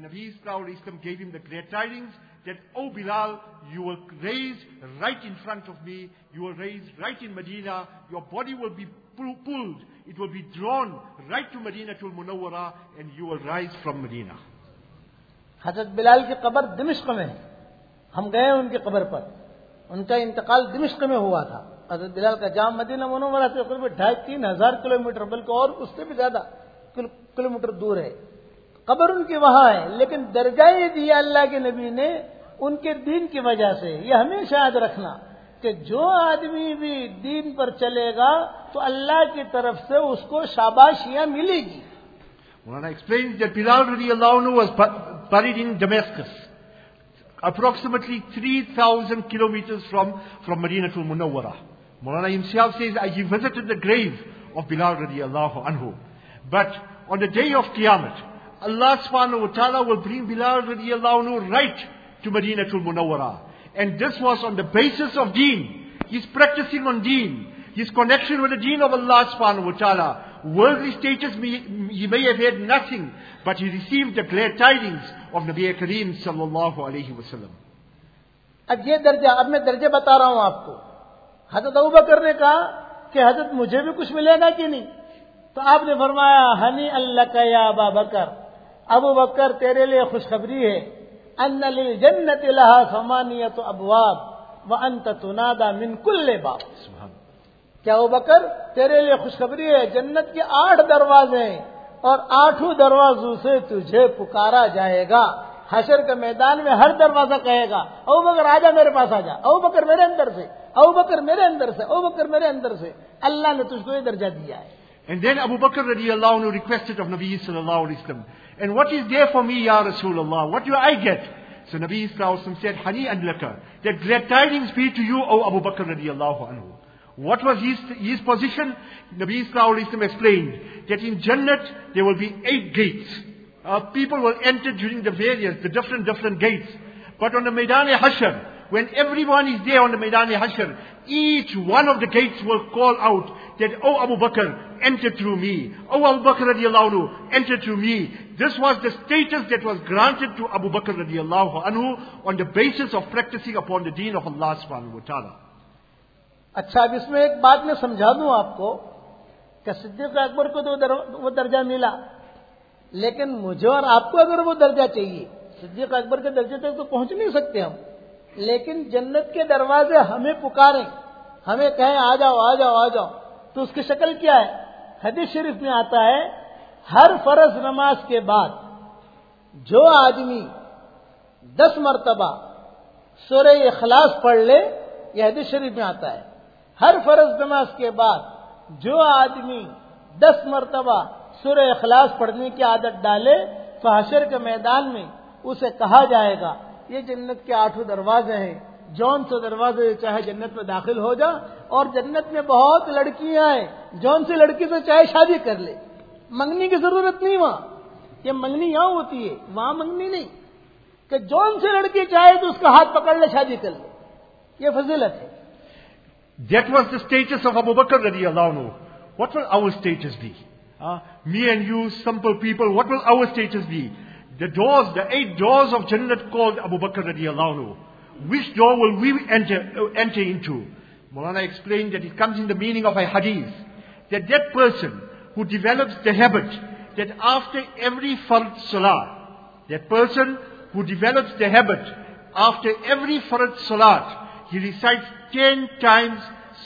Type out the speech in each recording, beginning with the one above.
Nabi Islam gave him the great tidings that, O oh Bilal, you will raise right in front of me, you will raise right in Medina, your body will be pulled, it will be drawn right to Medina to Munawwara, and you will rise from Medina. حضرت بلال کی قبر دمشق میں ہم گئے ان کی قبر پر ان کا انتقال دمشق میں ہوا تھا حضرت بلال کا جام مدینہ منورہ سے تھا ڈھائی تین ہزار کلو میٹر بلکہ اور اس سے بھی زیادہ کلو میٹر دور ہے قبر ان کی وہاں ہے لیکن درجہ یہ دیا اللہ کے نبی نے ان کے دین کی وجہ سے یہ ہمیشہ یاد رکھنا کہ جو آدمی بھی دین پر چلے گا تو اللہ کی طرف سے اس کو شاباشیاں ملے گی approximately 3000 kilometers from from Medina to Munawwara Mawlana himself says he visited the grave of Bilal radiallahu anhu. but on the day of Qiyamah Allah subhanahu wa ta'ala will bring Bilal radiallahu anhu right to Medina to Munawwara. And this was on the basis of deen. He's practicing on deen. His connection with the deen of Allah subhanahu wa ta'ala. Worldly status, he may have had nothing, but he received the glad tidings of Nabi Kareem sallallahu alayhi wa sallam. अब ये दर्जा अब मैं दर्जे बता रहा हूं आपको हजरत अबू बकर ने कहा कि हजरत मुझे भी कुछ मिलेगा कि नहीं तो आपने फरमाया हनी अल्लाह का या अबा बकर ابو بکر تیرے لیے خوشخبری ہے ان جنت لہا سمانیت ابواب و انت تنادا من کل باب۔ کیا ابو بکر تیرے لیے خوشخبری ہے؟ جنت کے آٹھ دروازے ہیں اور آٹھوں دروازوں سے تجھے پکارا جائے گا۔ حشر کے میدان میں ہر دروازہ کہے گا او بکر آجا میرے پاس آ جا او بکر میرے اندر سے او بکر میرے اندر سے او بکر میرے اندر سے۔ اللہ نے تجھ کو یہ درجہ دیا ہے۔ And then Abu Bakr radiallahu anhu requested of Nabi sallallahu alayhi wa sallam, and what is there for me, Ya Rasulullah? What do I get? So Nabi sallallahu said, Hani and laka, that glad tidings be to you, O Abu Bakr radiallahu anhu. What was his, his position? Nabi sallallahu explained that in Jannat there will be eight gates. Uh, people will enter during the various, the different, different gates. But on the Maidan Hashar, when everyone is there on the Maidan Hashar, each one of the gates will call out that, Oh Abu Bakr, enter through me. Oh Abu Bakr radiallahu anhu, enter through me. This was the status that was granted to Abu Bakr radiallahu anhu on the basis of practicing upon the deen of Allah subhanahu wa ta'ala. اچھا اب اس میں ایک بات میں سمجھا دوں آپ کو کہ صدیق اکبر کو تو وہ درجہ ملا، لیکن مجھے اور آپ کو اگر وہ درجہ چاہیے، صدیق اکبر کے درجے تک تو پہنچ نہیں سکتے ہم لیکن جنت کے دروازے ہمیں پکاریں، ہمیں کہیں آ جاؤ آ جاؤ آ جاؤ، تو اس کی شکل کیا ہے حدیث شریف میں آتا ہے ہر فرض نماز کے بعد جو آدمی دس مرتبہ سورہ اخلاص پڑھ لے، یہ حدیث شریف میں آتا ہے۔ ہر فرض نماز کے بعد جو آدمی دس مرتبہ سورہ اخلاص پڑھنے کی عادت ڈالے تو حشر کے میدان میں اسے کہا جائے گا، یہ جنت کے آٹھوں دروازے ہیں۔ جون سے دروازے چاہے جنت میں داخل ہو جا، اور جنت میں بہت لڑکیاں ہیں۔ جون سی لڑکی سے چاہے شادی کر لے۔ मंगनी की जरूरत नहीं वहां ये मंगनी यहां होती है वहां मंगनी नहीं कि जौन से लड़की चाहे तो उसका हाथ पकड़ ले शादी कर ले ये फजीलत है That was the status of Abu Bakr radiallahu anhu. What will our status be? Uh, me and you, simple people, what will our status be? The doors, the eight doors of Jannat called Abu Bakr radiallahu anhu. Which door will we enter, uh, enter into? Mulana explained that it comes in the meaning of a hadith. That that person who develops the habit that after every fard salah, that person who develops the habit after every fard salat, he recites ten times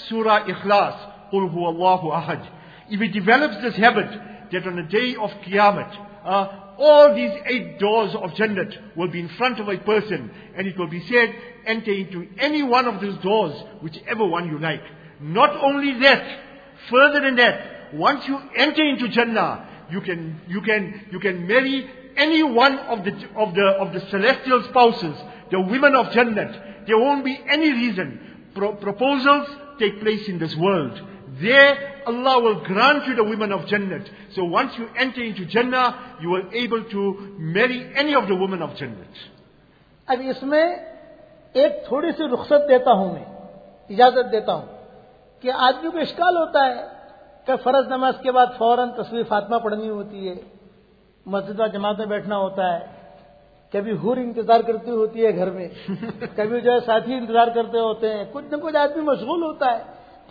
Surah Ikhlas, Qul Allahu Ahad. If he develops this habit, that on the day of Qiyamah, uh, all these eight doors of Jannat will be in front of a person, and it will be said, enter into any one of those doors, whichever one you like. Not only that, further than that, once you enter into Jannah, you can, you can, you can marry any one of the, of the, of the celestial spouses, the women of Jannat. There won't be any reason. Pro- proposals take place in this world. There, Allah will grant you the women of Jannat. So once you enter into Jannah, you are able to marry any of the women of Jannat. अब इसमें एक थोड़ी सी रुख्सत देता हूं मैं इजाजत देता हूं कि आदमी को इश्काल होता है کہ فرض نماز کے بعد فوراً تصویر فاطمہ پڑھنی ہوتی ہے مسجد و جماعت میں بیٹھنا ہوتا ہے۔ کبھی ہور انتظار کرتی ہوتی ہے گھر میں کبھی جو ہے ساتھی انتظار کرتے ہوتے ہیں۔ کچھ نہ کچھ آدمی مشغول ہوتا ہے۔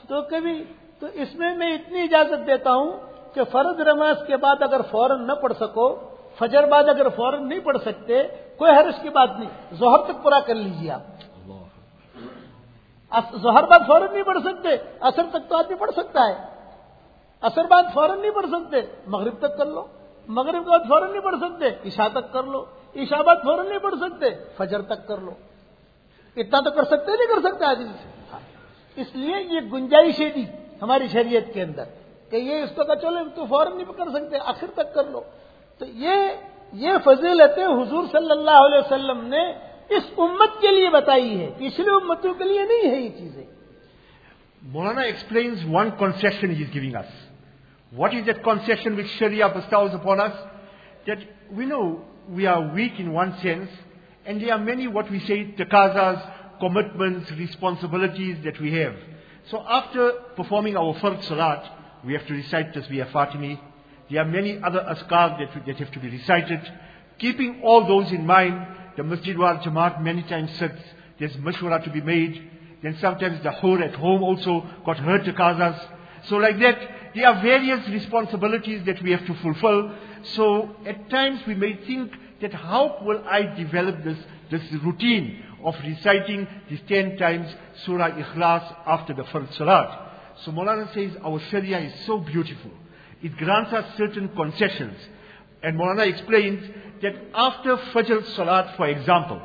تو کبھی تو اس میں میں اتنی اجازت دیتا ہوں کہ فرض نماز کے بعد اگر فوراً نہ پڑھ سکو فجر بعد اگر فوراً نہیں پڑھ سکتے کوئی حرج کی بات نہیں۔ ظہر تک پورا کر لیجیے آپ۔ ظہر بعد فوراً نہیں پڑھ سکتے اثر تک تو آدمی پڑھ سکتا ہے۔ اثر بعد فوراً نہیں پڑھ سکتے۔ مغرب تک کر لو۔ مغرب کے بعد فوراً نہیں پڑھ سکتے۔ عشاء تک کر لو۔ عشاء بعد فوراً نہیں پڑھ سکتے۔ فجر تک کر لو۔ اتنا تو کر سکتے نہیں کر سکتے آدمی سے۔ اس لیے یہ گنجائشیں دی جی ہماری شریعت کے اندر کہ یہ اس کو کہا چلو تو فوراً نہیں کر سکتے، آخر تک کر لو۔ تو یہ یہ فضیلتیں حضور صلی اللہ علیہ وسلم نے اس امت کے لیے بتائی ہے۔ پچھلی امتوں کے لیے نہیں ہے یہ چیزیں۔ Maulana explains one construction is giving us What is that concession which Sharia bestows upon us? That we know we are weak in one sense, and there are many what we say takazas, commitments, responsibilities that we have. So after performing our first salat, we have to recite Tasbih Fatimi. There are many other azkar that, that have to be recited. Keeping all those in mind, the Masjid wal Jamaat many times sits. There's mashwara to be made. Then sometimes the whore at home also got her takazas. So like that, there are various responsibilities that we have to fulfill. So at times we may think that how will I develop this, this routine of reciting these ten times Surah Ikhlas after the first Salat. So Maulana says our Sharia is so beautiful. It grants us certain concessions. And Maulana explains that after Fajr Salat, for example,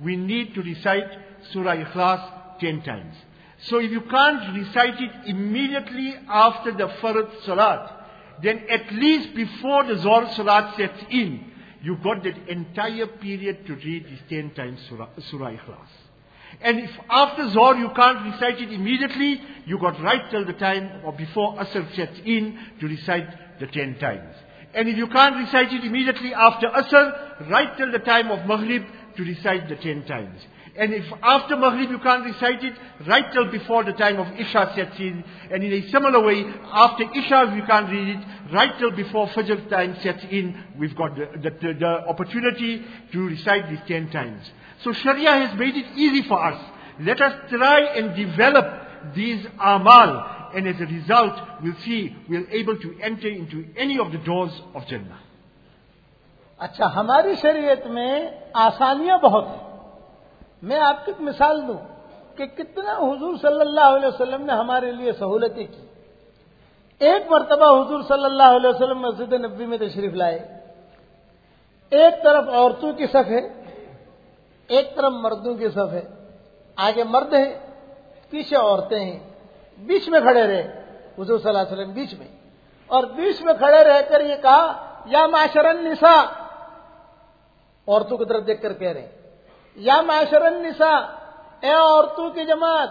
we need to recite Surah Ikhlas ten times. So if you can't recite it immediately after the Fard Salat, then at least before the Zohr Salat sets in, you got that entire period to read these ten times Surah, Surah Ikhlas. And if after Zohr you can't recite it immediately, you got right till the time or before Asr sets in to recite the ten times. And if you can't recite it immediately after Asr, right till the time of Maghrib to recite the ten times. And if after Maghrib you can't recite it, right till before the time of Isha sets in. And in a similar way, after Isha if you can't read it, right till before Fajr time sets in, we've got the, the, the opportunity to recite these ten times. So Sharia has made it easy for us. Let us try and develop these amal. And as a result, we'll see we're able to enter into any of the doors of Jannah. अच्छा हमारी शरीयत में आसानियां बहुत हैं میں آپ کو ایک مثال دوں کہ کتنا حضور صلی اللہ علیہ وسلم نے ہمارے لیے سہولتیں کی۔ ایک مرتبہ حضور صلی اللہ علیہ وسلم مسجد نبی میں تشریف لائے۔ ایک طرف عورتوں کی صف ہے، ایک طرف مردوں کی صف ہے۔ آگے مرد ہیں، پیچھے عورتیں ہیں۔ بیچ میں کھڑے رہے حضور صلی اللہ علیہ وسلم بیچ میں۔ اور بیچ میں کھڑے رہ کر یہ کہا، یا معاشرن نسا عورتوں کی طرف دیکھ کر کہہ رہے ہیں۔ یا معاشر النساء، اے عورتوں کی جماعت،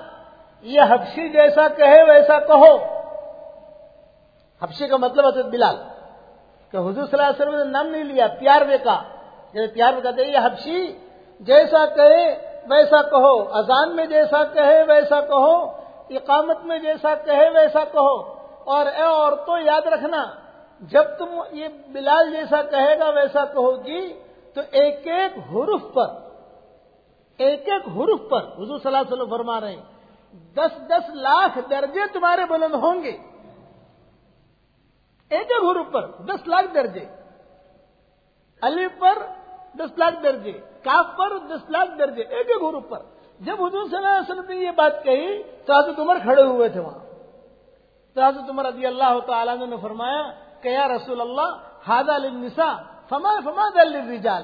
یہ حبشی جیسا کہے ویسا کہو۔ حبشی کا مطلب حضرت بلال، کہ حضور صلی اللہ علیہ وسلم نے نام نہیں لیا، پیار میں کہا۔ جیسے پیار میں کہتے ہیں، یہ حبشی جیسا کہے ویسا کہو، اذان میں جیسا کہے ویسا کہو، اقامت میں جیسا کہے ویسا کہو۔ اور اے عورتوں، یاد رکھنا، جب تم یہ بلال جیسا کہے گا ویسا کہو گی، تو ایک ایک حرف پر ایک ایک حرف پر حضور صلی اللہ علیہ وسلم فرما رہے ہیں۔ دس دس لاکھ درجے تمہارے بلند ہوں گے۔ ایک ایک حرف پر دس لاکھ درجے۔ علی پر دس لاکھ درجے۔ کاف پر دس لاکھ درجے۔ ایک ایک حرف پر۔ جب حضور صلی اللہ علیہ وسلم نے یہ بات کہی تو حضرت عمر کھڑے ہوئے تھے وہاں۔ تو حضرت عمر رضی اللہ تعالیٰ نے فرمایا کہ یا رسول اللہ ہاد النساء فما فما دل رجال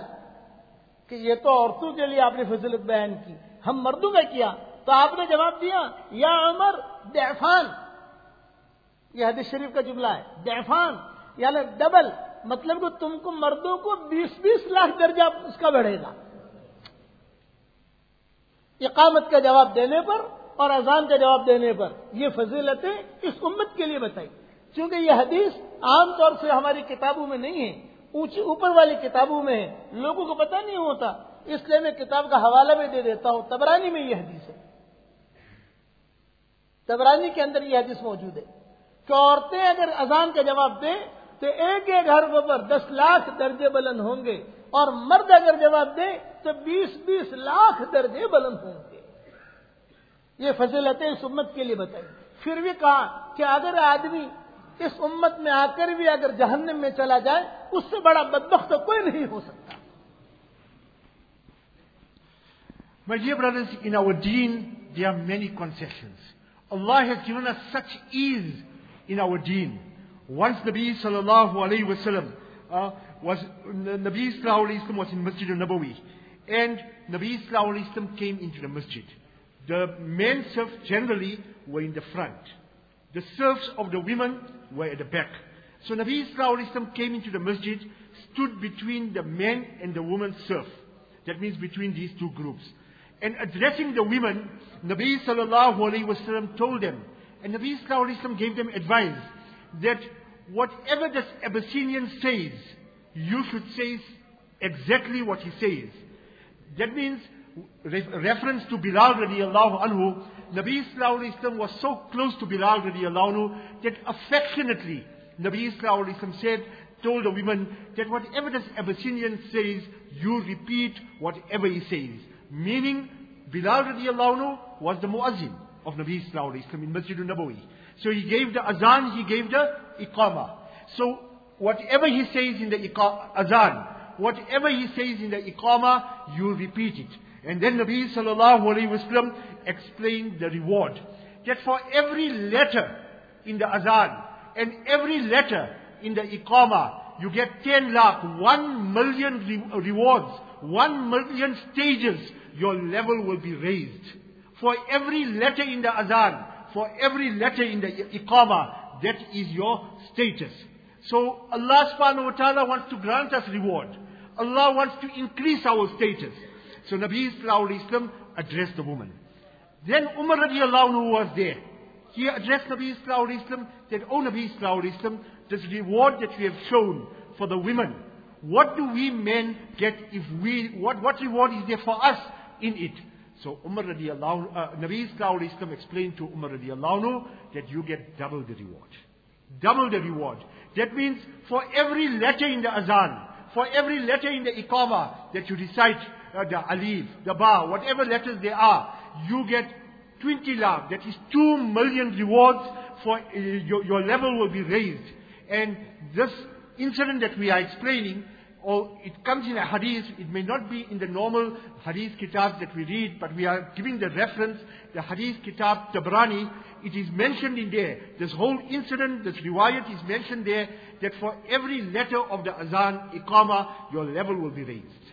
کہ یہ تو عورتوں کے لیے آپ نے فضیلت بیان کی۔ ہم مردوں میں کیا؟ تو آپ نے جواب دیا، یا عمر دیفان یہ حدیث شریف کا جملہ ہے دیفان یعنی ڈبل مطلب کہ تم کو مردوں کو بیس بیس لاکھ درجہ اس کا بڑھے گا۔ اقامت کا جواب دینے پر اور اذان کا جواب دینے پر یہ فضیلتیں اس امت کے لیے بتائی۔ چونکہ یہ حدیث عام طور سے ہماری کتابوں میں نہیں ہے اونچی اوپر والی کتابوں میں ہے۔ لوگوں کو پتہ نہیں ہوتا۔ اس لیے میں کتاب کا حوالہ بھی دے دیتا ہوں۔ تبرانی میں یہ حدیث ہے۔ تبرانی کے اندر یہ حدیث موجود ہے۔ کہ عورتیں اگر اذان کا جواب دیں تو ایک ایک گھر پر دس لاکھ درجے بلند ہوں گے۔ اور مرد اگر جواب دیں تو بیس بیس لاکھ درجے بلند ہوں گے۔ یہ فضیلتیں اس امت کے لیے بتائیں۔ پھر بھی کہا کہ اگر آدمی इस उम्मत में आकर भी अगर जहन्नम में चला जाए उससे बड़ा बदबख्त तो कोई नहीं हो सकता My dear brothers, in our deen, there are many concessions. Allah has given us such ease in our deen. Once Nabi sallallahu alayhi wasallam uh, was, Nabi sallallahu alayhi wasallam was in Masjid al-Nabawi. And Nabi sallallahu alayhi wasallam came into the masjid. The men serfs generally were in the front. The serfs of the women were at the back. So Nabi wasallam came into the masjid, stood between the men and the women serf. That means between these two groups. And addressing the women, Nabi sallallahu alayhi wasallam told them, and Nabi wasallam gave them advice that whatever this Abyssinian says, you should say exactly what he says. That means re- reference to Bilal radiallahu anhu, Nabi wasallam was so close to Bilal radiallahu anhu that affectionately Nabi wasallam said, told the women that whatever this Abyssinian says, you repeat whatever he says. Meaning, Bilal radiallahu anhu was the muazzin of Nabi wasallam in Masjid nabawi So he gave the azan, he gave the iqama. So whatever he says in the azan, whatever he says in the iqama, you repeat it. And then Nabi sallallahu alayhi wasallam explained the reward. That for every letter in the azan and every letter in the iqama, you get 10 lakh, 1 million re- rewards, 1 million stages, your level will be raised. For every letter in the azan, for every letter in the iqama, that is your status. So Allah subhanahu wa ta'ala wants to grant us reward. Allah wants to increase our status. So Nabi Wasallam addressed the woman. Then Umar radiallahu anhu was there. He addressed Nabi Wasallam, said, Oh Nabi Wasallam, this reward that we have shown for the women, what do we men get if we, what, what reward is there for us in it? So Umar radiallahu, uh, Nabi Wasallam explained to Umar radiallahu anhu that you get double the reward. Double the reward. That means for every letter in the azan, for every letter in the iqama that you recite, uh, the alif, the ba, whatever letters they are, you get 20 lakh, that is 2 million rewards for uh, your, your level will be raised. And this incident that we are explaining, or it comes in a hadith, it may not be in the normal hadith kitabs that we read, but we are giving the reference, the hadith kitab Tabrani, it is mentioned in there. This whole incident, this riwayat is mentioned there, that for every letter of the azan, iqama, your level will be raised.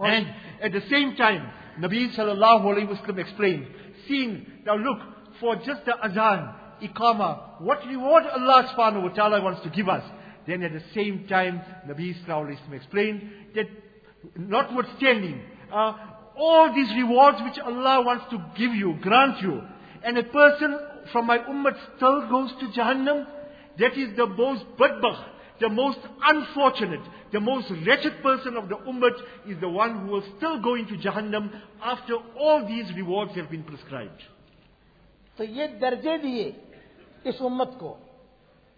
And at the same time, Nabi sallallahu alayhi wasallam explained, seeing, now look, for just the azan, iqama, what reward Allah subhanahu wa ta'ala wants to give us. Then at the same time, Nabi sallallahu alayhi wasallam explained that notwithstanding, uh, all these rewards which Allah wants to give you, grant you, and a person from my ummah still goes to Jahannam, that is the most badbakh, the most unfortunate, the most wretched person of the ummah is the one who will still go into Jahannam after all these rewards have been prescribed. تو یہ درجے دیے اس امت کو۔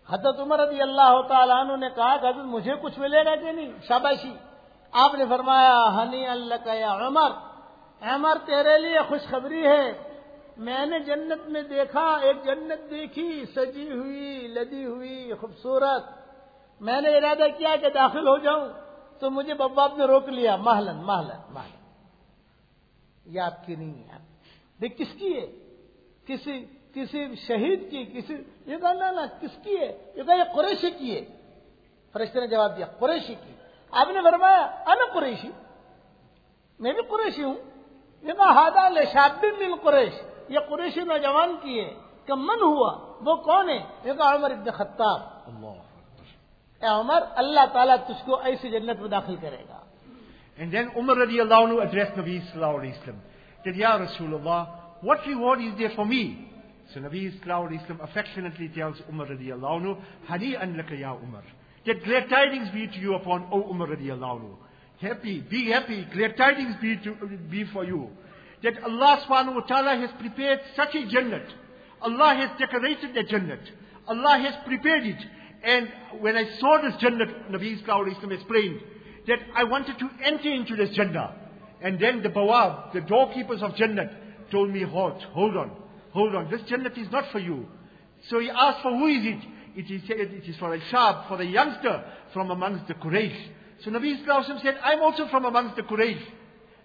حضرت عمر رضی اللہ تعالیٰ عنہ نے کہا کہ حضرت مجھے کچھ ملے گا کہ نہیں؟ شاباشی۔ آپ نے فرمایا ہنی اللہ کا یا عمر عمر تیرے لیے خوشخبری ہے۔ میں نے جنت میں دیکھا ایک جنت دیکھی سجی ہوئی لدی ہوئی خوبصورت۔ میں نے ارادہ کیا کہ داخل ہو جاؤں، تو مجھے بباب نے روک لیا، مہلن مہلن مہلن۔ یہ آپ کی نہیں ہے۔ دیکھ، کس کی ہے؟ کسی کسی شہید کی، کسی، یہ کہا نا کس کی ہے؟ یہ کہا، یہ قریشی کی ہے۔ فرشتے نے جواب دیا، قریشی کی۔ آپ نے فرمایا، انا قریشی۔ میں بھی قریشی ہوں۔ یہ کہا حادثہ شادی من قریش یہ قریشی نوجوان کی ہے کہ من ہوا، وہ کون ہے؟ یہ کہا، عمر ابن خطاب۔ اللہ۔ उमर अल्लाह ताला तुझको ऐसी जन्नत में दाखिल करेगा And then Umar radiallahu anhu addressed Nabi sallallahu alayhi wasallam. Said, Ya Rasulullah, what reward is there for me? So Nabi sallallahu alayhi wasallam affectionately tells Umar radiallahu anhu, Hani an laka ya Umar. That glad tidings be to you upon O Umar radiallahu anhu. Happy, be happy, glad tidings be, to, be for you. That Allah subhanahu wa ta'ala has prepared such a Jannat. Allah has decorated the Jannat. Allah has prepared it. And when I saw this Jannat, Nabi sallallahu wasallam explained, that I wanted to enter into this Jannah. And then the Bawab, the doorkeepers of Jannah, told me, halt, hold on, hold on, this Jannah is not for you. So he asked for who is it? It is said it is for a shab, for a youngster from amongst the Quraysh. So Nabi Islam said, I'm also from amongst the Quraysh.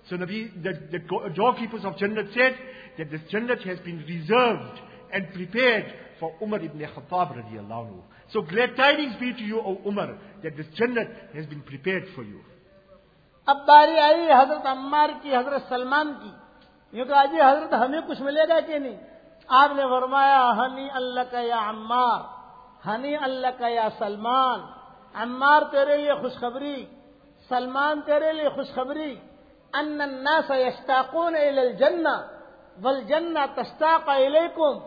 So Nabi, the, the doorkeepers of Jannah said that this Jannah has been reserved and prepared for Umar ibn Khattab radiallahu anhu. So glad tidings be to you, O Umar, that this jannat has been prepared for you. اب باری آئی حضرت عمار کی حضرت سلمان کی۔ یہ کہا جی حضرت ہمیں کچھ ملے گا کہ نہیں؟ آپ نے فرمایا ہنی اللہ کا یا عمار ہنی اللہ کا یا سلمان۔ عمار تیرے لیے خوشخبری سلمان تیرے لیے خوشخبری۔ ان الناس یشتاقون الى الجنہ والجنہ تشتاق الیکم۔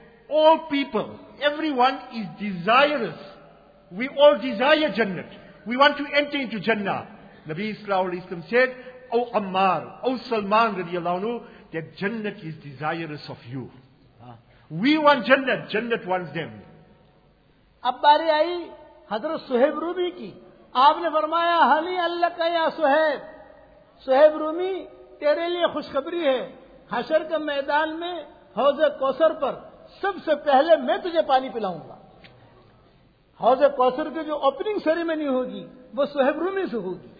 all people, everyone is desirous. We all desire Jannah. We want to enter into Jannah. Nabi Sallallahu Alaihi said, O Ammar, O Salman radiallahu anhu, that Jannah is desirous of you. We want Jannah, Jannah wants them. Abbari Ayi, Hadrat Suhaib Rumi ki, آپ نے فرمایا حلی اللہ کا یا سہیب سہیب رومی تیرے لیے خوشخبری ہے حشر کے میدان میں حوض کوثر پر सबसे पहले मैं तुझे पानी पिलाऊंगा हौज कौसर की जो ओपनिंग सेरेमनी होगी वो सुहेब रूमी से होगी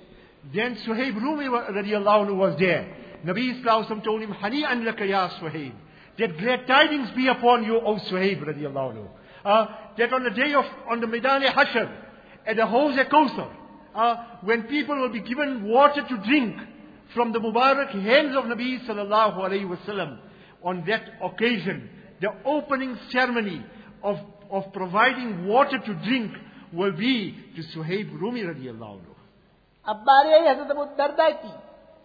Then Suhaib Rumi radiallahu anhu was there. Nabi Islam told him, Hani anlaka ya Suhaib. That great tidings be upon you, O Suhaib radiallahu anhu. Uh, that on the day of, on the Maidan Hashar, at the Hauz Kawthar, uh, when people will be given water to drink from the Mubarak hands of Nabi sallallahu wasallam, on that occasion, the opening ceremony of, of providing water to drink will be to Suhaib Rumi radiallahu anhu. अब बारी आई हजरत अबू दरदा की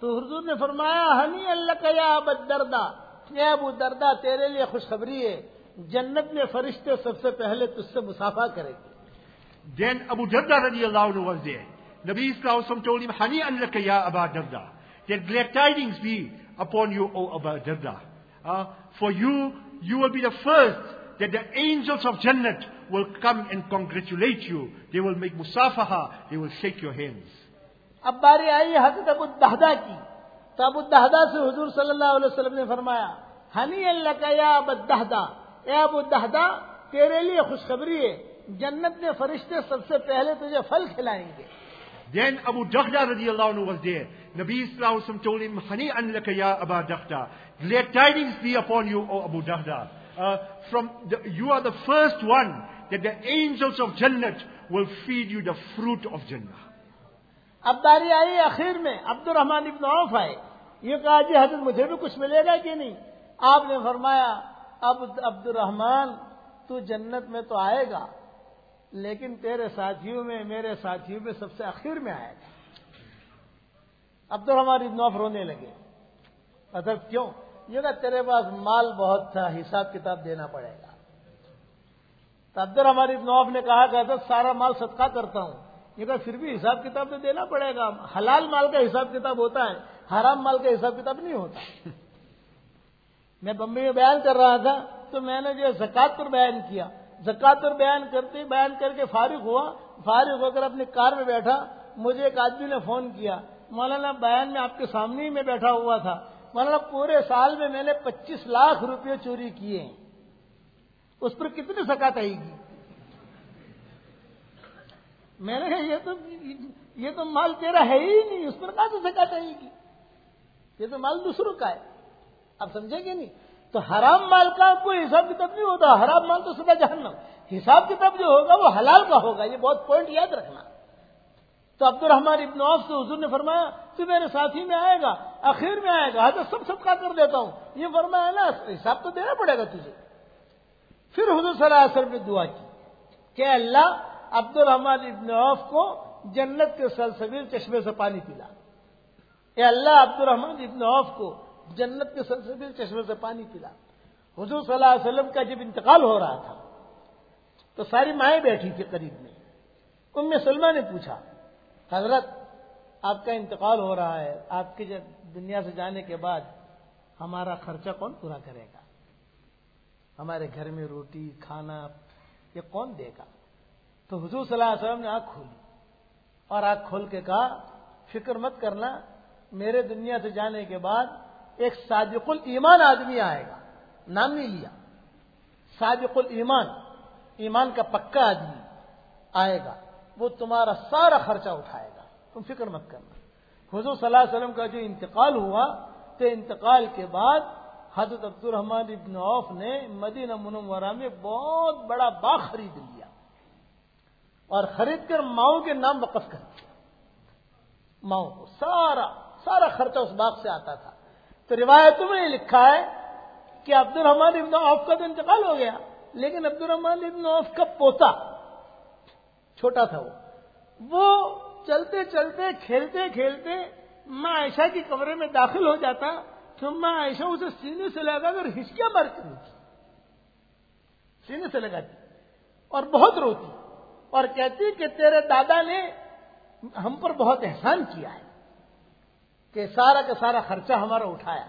तो हुजूर ने फरमाया हनी अल्लाह का या अबू दरदा ये अबू दरदा तेरे लिए खुशखबरी है जन्नत में फरिश्ते सबसे पहले तुझसे मुसाफा करेंगे Then Abu Darda radiallahu anhu was there. Nabi Islam told him, Hani an laka ya Abu Darda. That glad tidings be upon you, O Abu Darda. Uh, for you, you will be the first that the angels of Jannat will come and congratulate you. They will make musafaha. They will shake your hands. अब बारी आई हजरत अबू दहदा की तो अबू दहदा से हुजूर सल्लल्लाहु अलैहि वसल्लम ने फरमाया हनी अल्लाह का या अबू दहदा ए अबू दहदा तेरे लिए खुशखबरी है जन्नत में फरिश्ते सबसे पहले तुझे फल खिलाएंगे Then Abu Dahda radiallahu anhu was there. Nabi Islam told him, Hani an laka ya Abu Dahda. Glad tidings be upon you, O Abu Dahda. Uh, from the, you are the first one that the angels of Jannah will feed you the fruit of Jannah. اب آئی آخر میں. عبد الرحمان ابن عوف آئے. یہ کہا جی حضرت مجھے بھی کچھ ملے گا کہ نہیں؟ آپ نے فرمایا اب عبد الرحمان تو جنت میں تو آئے گا. لیکن تیرے ساتھیوں میں میرے ساتھیوں میں سب سے آخر میں آئے گا. عبد الرحمان ابن عوف رونے لگے. حضرت کیوں؟ یہ کہ تیرے پاس مال بہت تھا، حساب کتاب دینا پڑے گا۔ تبدر ہماری نوف نے کہا کہ حضرت سارا مال صدقہ کرتا ہوں۔ یہ کہ پھر بھی حساب کتاب تو دینا پڑے گا۔ حلال مال کا حساب کتاب ہوتا ہے، حرام مال کا حساب کتاب نہیں ہوتا۔ میں بمبئی میں بیان کر رہا تھا، تو میں نے جو زکات پر بیان کیا زکات پر بیان کرتے، بیان کر کے فارغ ہوا۔ فارغ ہو کر اپنی کار میں بیٹھا، مجھے ایک آدمی نے فون کیا، مولانا بیان میں آپ کے سامنے ہی میں بیٹھا ہوا تھا۔ مطلب پورے سال میں میں نے پچیس لاکھ روپے چوری کیے ہیں۔ اس پر کتنی سکت آئے گی؟ میں نے کہا، یہ تو یہ تو مال تیرا ہے ہی نہیں، اس پر کہاں سے سکت آئے گی؟ یہ تو مال دوسروں کا ہے۔ آپ سمجھیں گے نہیں؟ تو حرام مال کا کوئی حساب کتاب نہیں ہوتا، حرام مال تو سدا جہنم۔ حساب کتاب جو ہوگا وہ حلال کا ہوگا، یہ بہت پوائنٹ یاد رکھنا۔ تو عبد الرحمان ابن عوف سے حضور نے فرمایا، تو میرے ساتھی میں آئے گا، آخر میں آئے گا، حضرت سب سب کا کر دیتا ہوں۔ یہ فرمایا نا حساب تو دینا پڑے گا تجھے۔ پھر حضور صلی اللہ علیہ وسلم نے دعا کی کہ اللہ عبد الرحمان ابن عوف کو جنت کے سلسبیل چشمے سے پانی پلا۔ اے اللہ عبد الرحمان ابن عوف کو جنت کے سلسبیل چشمے سے پانی پلا۔ حضور صلی اللہ علیہ وسلم کا جب انتقال ہو رہا تھا، تو ساری مائیں بیٹھی تھی قریب میں۔ ام سلمہ نے پوچھا حضرت، آپ کا انتقال ہو رہا ہے، آپ کی دنیا سے جانے کے بعد ہمارا خرچہ کون پورا کرے گا؟ ہمارے گھر میں روٹی، کھانا، یہ کون دے گا؟ تو حضور صلی اللہ علیہ وسلم نے آنکھ کھولی اور آنکھ کھول کے کہا، فکر مت کرنا، میرے دنیا سے جانے کے بعد ایک صادق الایمان آدمی آئے گا، نام نہیں لیا۔ صادق المان ایمان کا پکا آدمی آئے گا۔ وہ تمہارا سارا خرچہ اٹھائے گا۔ تم فکر مت کرنا۔ حضور صلی اللہ علیہ وسلم کا جو انتقال ہوا، تو انتقال کے بعد حضرت عبد الرحمان ابن عوف نے مدینہ منورہ میں بہت بڑا باغ خرید لیا اور خرید کر ماؤں کے نام وقف کر دیا۔ ماؤں کو سارا سارا خرچہ اس باغ سے آتا تھا۔ تو روایتوں میں لکھا ہے کہ عبد الرحمان ابن عوف کا تو انتقال ہو گیا، لیکن عبد الرحمان ابن عوف کا پوتا چھوٹا تھا وہ۔ وہ چلتے چلتے، کھیلتے کھیلتے ماں عائشہ کی کمرے میں داخل ہو جاتا تو ماں عائشہ اسے سینے سے لگا کر ہچکیاں مارتی سینے سے لگاتی۔ اور بہت روتی۔ اور کہتی کہ تیرے دادا نے ہم پر بہت احسان کیا ہے کہ سارا کا سارا خرچہ ہمارا اٹھایا۔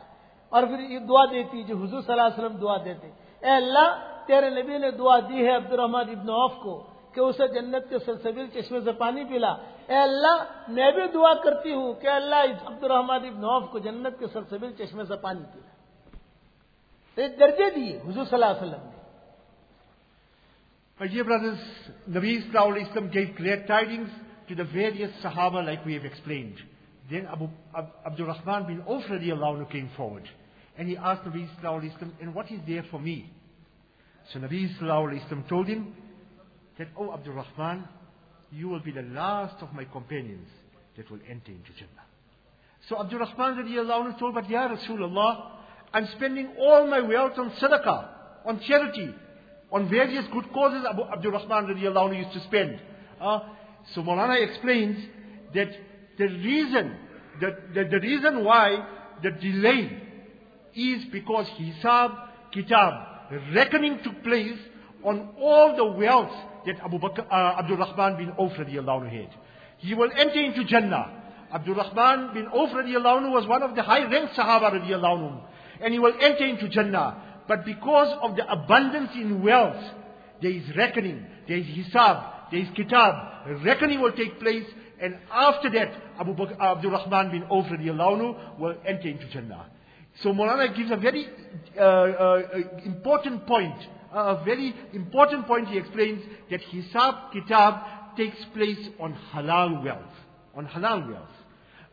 اور پھر یہ دعا دیتی، جو حضور صلی اللہ علیہ وسلم دعا دیتے، اے اللہ تیرے نبی نے دعا دی ہے عبد الرحمان ابن عوف کو۔ کہ اسے جنت کے سلسبیل چشمے سے پانی پلا اے اللہ میں بھی دعا کرتی ہوں کہ اللہ عبد الرحمان ابن عوف کو جنت کے سلسبیل چشمے سے پانی پلا ایک درجے دیے حضور صلی اللہ علیہ وسلم نے My dear brothers, Nabi Sallallahu Islam gave great tidings to the various Sahaba like we have explained. Then Abu, Ab, Abdul Rahman bin Auf radiallahu anhu came forward and he asked Nabi Sallallahu Islam, and what is there for me? So Nabi Sallallahu Islam told him, that, Oh Abdul Rahman, you will be the last of my companions that will enter into Jannah. So Abdul Rahman radiallahu told, but Ya Rasulullah, I'm spending all my wealth on sadaqah, on charity, on various good causes Abu Abdul Rahman radiallahu used to spend. Uh, so Maulana explains that the reason, the, the, the reason why the delay is because Hisab, Kitab, reckoning took place on all the wealth that Abu Bakr, uh, Abdul Rahman bin Auf radiallahu anhu had. He will enter into Jannah. Abdul Rahman bin Auf radiallahu anhu was one of the high-ranked Sahaba radiallahu anhu. And he will enter into Jannah. But because of the abundance in wealth, there is reckoning, there is hisab, there is kitab. Reckoning will take place, and after that, Abu Bakr, Abdul Rahman bin Auf radiallahu will enter into Jannah. So Maulana gives a very uh, uh, important point, a very important point he explains that hisab, kitab takes place on halal wealth, on halal wealth.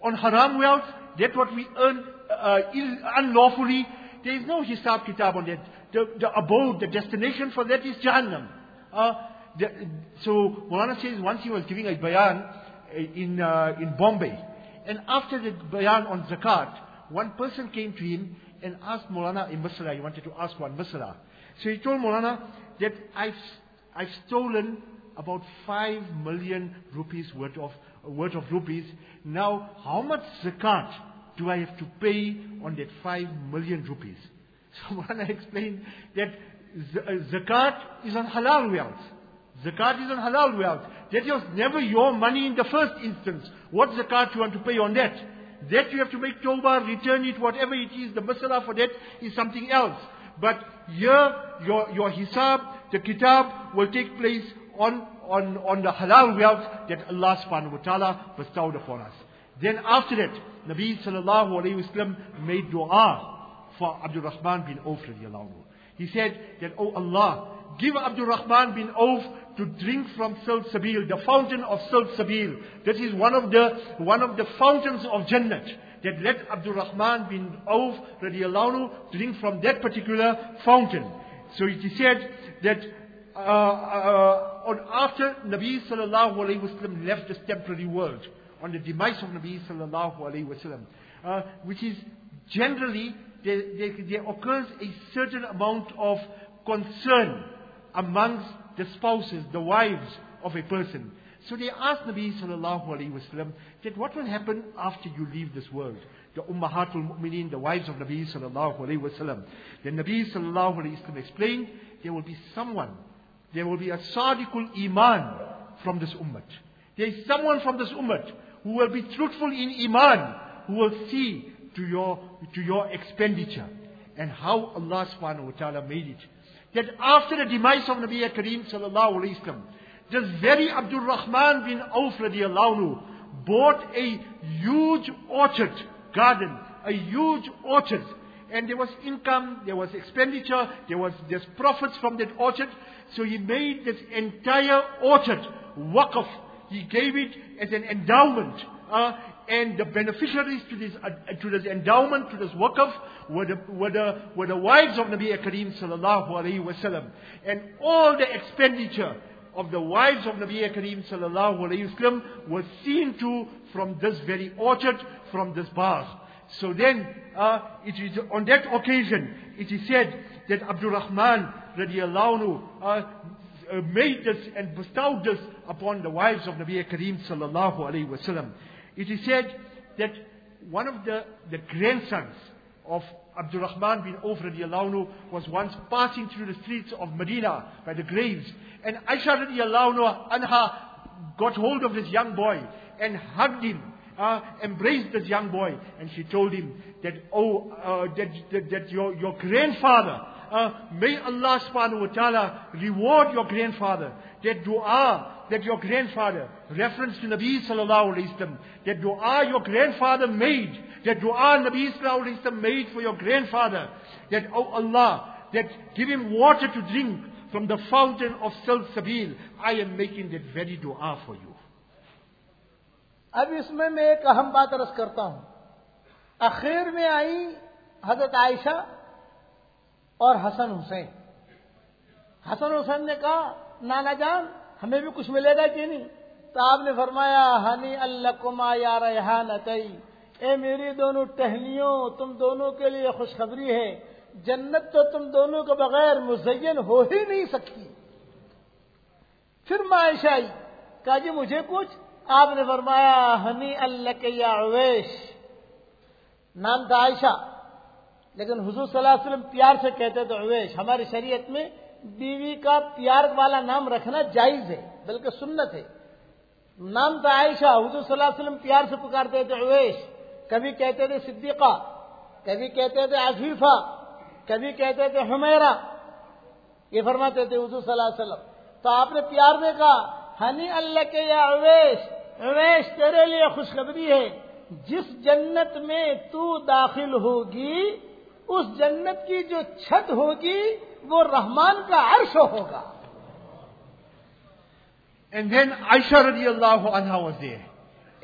On haram wealth, that what we earn uh, unlawfully, there is no hisab kitab on that. The, the abode, the destination for that is Jahannam. Uh, the, so Mulana says once he was giving a bayan in, uh, in Bombay, and after the bayan on zakat, one person came to him and asked Mulana a masala. He wanted to ask one masala. So he told Mulana that I've, I've stolen about five million rupees worth of, worth of rupees. Now, how much zakat do I have to pay on that five million rupees? So Mulana explained that uh, zakat is on halal wealth. Zakat is on halal wealth. That was never your money in the first instance. What zakat you want to pay on that? That you have to make tawbah, return it, whatever it is, the masala for that is something else. But here, your, your hisab, the kitab will take place on, on, on the halal wealth that Allah subhanahu wa ta'ala bestowed upon us. Then after that, Nabi sallallahu alayhi wasallam made dua for Abdul Rahman bin Auf radiallahu anhu. He said that, Oh Allah, give Abdul Rahman bin Auf to drink from Salsabil, the fountain of Salt Sabil. That is one of the, one of the fountains of Jannat. That let Abdul Rahman bin Auf radiallahu drink from that particular fountain. So it is said that uh, uh, on after Nabi sallallahu alayhi wasallam left this temporary world, on the demise of Nabi sallallahu alayhi wasallam, uh, which is generally there, there, there occurs a certain amount of concern amongst the spouses, the wives of a person. So they asked Nabi sallallahu alayhi wasallam that what will happen after you leave this world? The Ummahatul Mu'mineen, the wives of Nabi sallallahu alayhi wasallam. Then Nabi sallallahu alayhi wasallam explained, there will be someone, there will be a sadiqul iman from this ummah. There is someone from this ummah who will be truthful in iman, who will see to your, to your expenditure and how Allah subhanahu wa ta'ala made it. That after the demise of Nabi Kareem sallallahu alayhi wasallam, this very Abdul Rahman bin Auf radiallahu anhu bought a huge orchard garden, a huge orchard. And there was income, there was expenditure, there was there's profits from that orchard. So he made this entire orchard waqf. He gave it as an endowment. Uh, and the beneficiaries to this, uh, to this endowment, to this waqf, were the, were the, were the wives of Nabi Kareem sallallahu alayhi wasallam. And all the expenditure of the wives of Nabi Kareem sallallahu alayhi wasallam was seen to from this very orchard, from this bar. So then, uh, it is on that occasion, it is said that Abdul Rahman radiallahu anhu, uh, uh, made this and bestowed this upon the wives of Nabi Kareem sallallahu alayhi wasallam. It is said that one of the, the grandsons of Abdul Rahman bin Auf radiallahu was once passing through the streets of Medina by the graves. And Aisha radiallahu anha got hold of this young boy and hugged him, uh, embraced this young boy. And she told him that, oh, uh, that, that, that, your, your grandfather, uh, may Allah subhanahu wa ta'ala reward your grandfather. That dua that your grandfather, reference to Nabi sallallahu alayhi wasallam, that dua your grandfather made, that dua Nabi Israel is the maid for your grandfather, that, oh Allah, that give him water to drink from the fountain of self sabil I am making that very dua for you. اب اس میں میں ایک اہم بات رس کرتا ہوں اخیر میں آئی حضرت عائشہ اور حسن حسین حسن حسین نے کہا نانا جان ہمیں بھی کچھ ملے گا کہ نہیں تو آپ نے فرمایا ہنی اللہ کما یا ریحان تئی اے میری دونوں ٹہنیوں، تم دونوں کے لیے خوشخبری ہے۔ جنت تو تم دونوں کے بغیر مزین ہو ہی نہیں سکتی پھر معاش آئی۔ کہا جی مجھے کچھ آپ نے فرمایا، ہنی اللہ کے یا اویش نام تھا عائشہ۔ لیکن حضور صلی اللہ علیہ وسلم پیار سے کہتے تو اویش ہماری شریعت میں بیوی کا پیار والا نام رکھنا جائز ہے، بلکہ سنت ہے۔ نام تھا عائشہ، حضور صلی اللہ علیہ وسلم پیار سے پکارتے تھے اویش کبھی کہتے تھے صدیقہ، کبھی کہتے تھے عفیفہ کبھی کہتے تھے ہمیرا یہ فرماتے تھے حضور صلی اللہ علیہ وسلم۔ تو آپ نے پیار میں کہا، ہنی اللہ کے یا اویش اویش تیرے لیے خوشخبری ہے۔ جس جنت میں تو داخل ہوگی، اس جنت کی جو چھت ہوگی، وہ رحمان کا عرش ہوگا۔ اینڈ دین رضی اللہ عنہ was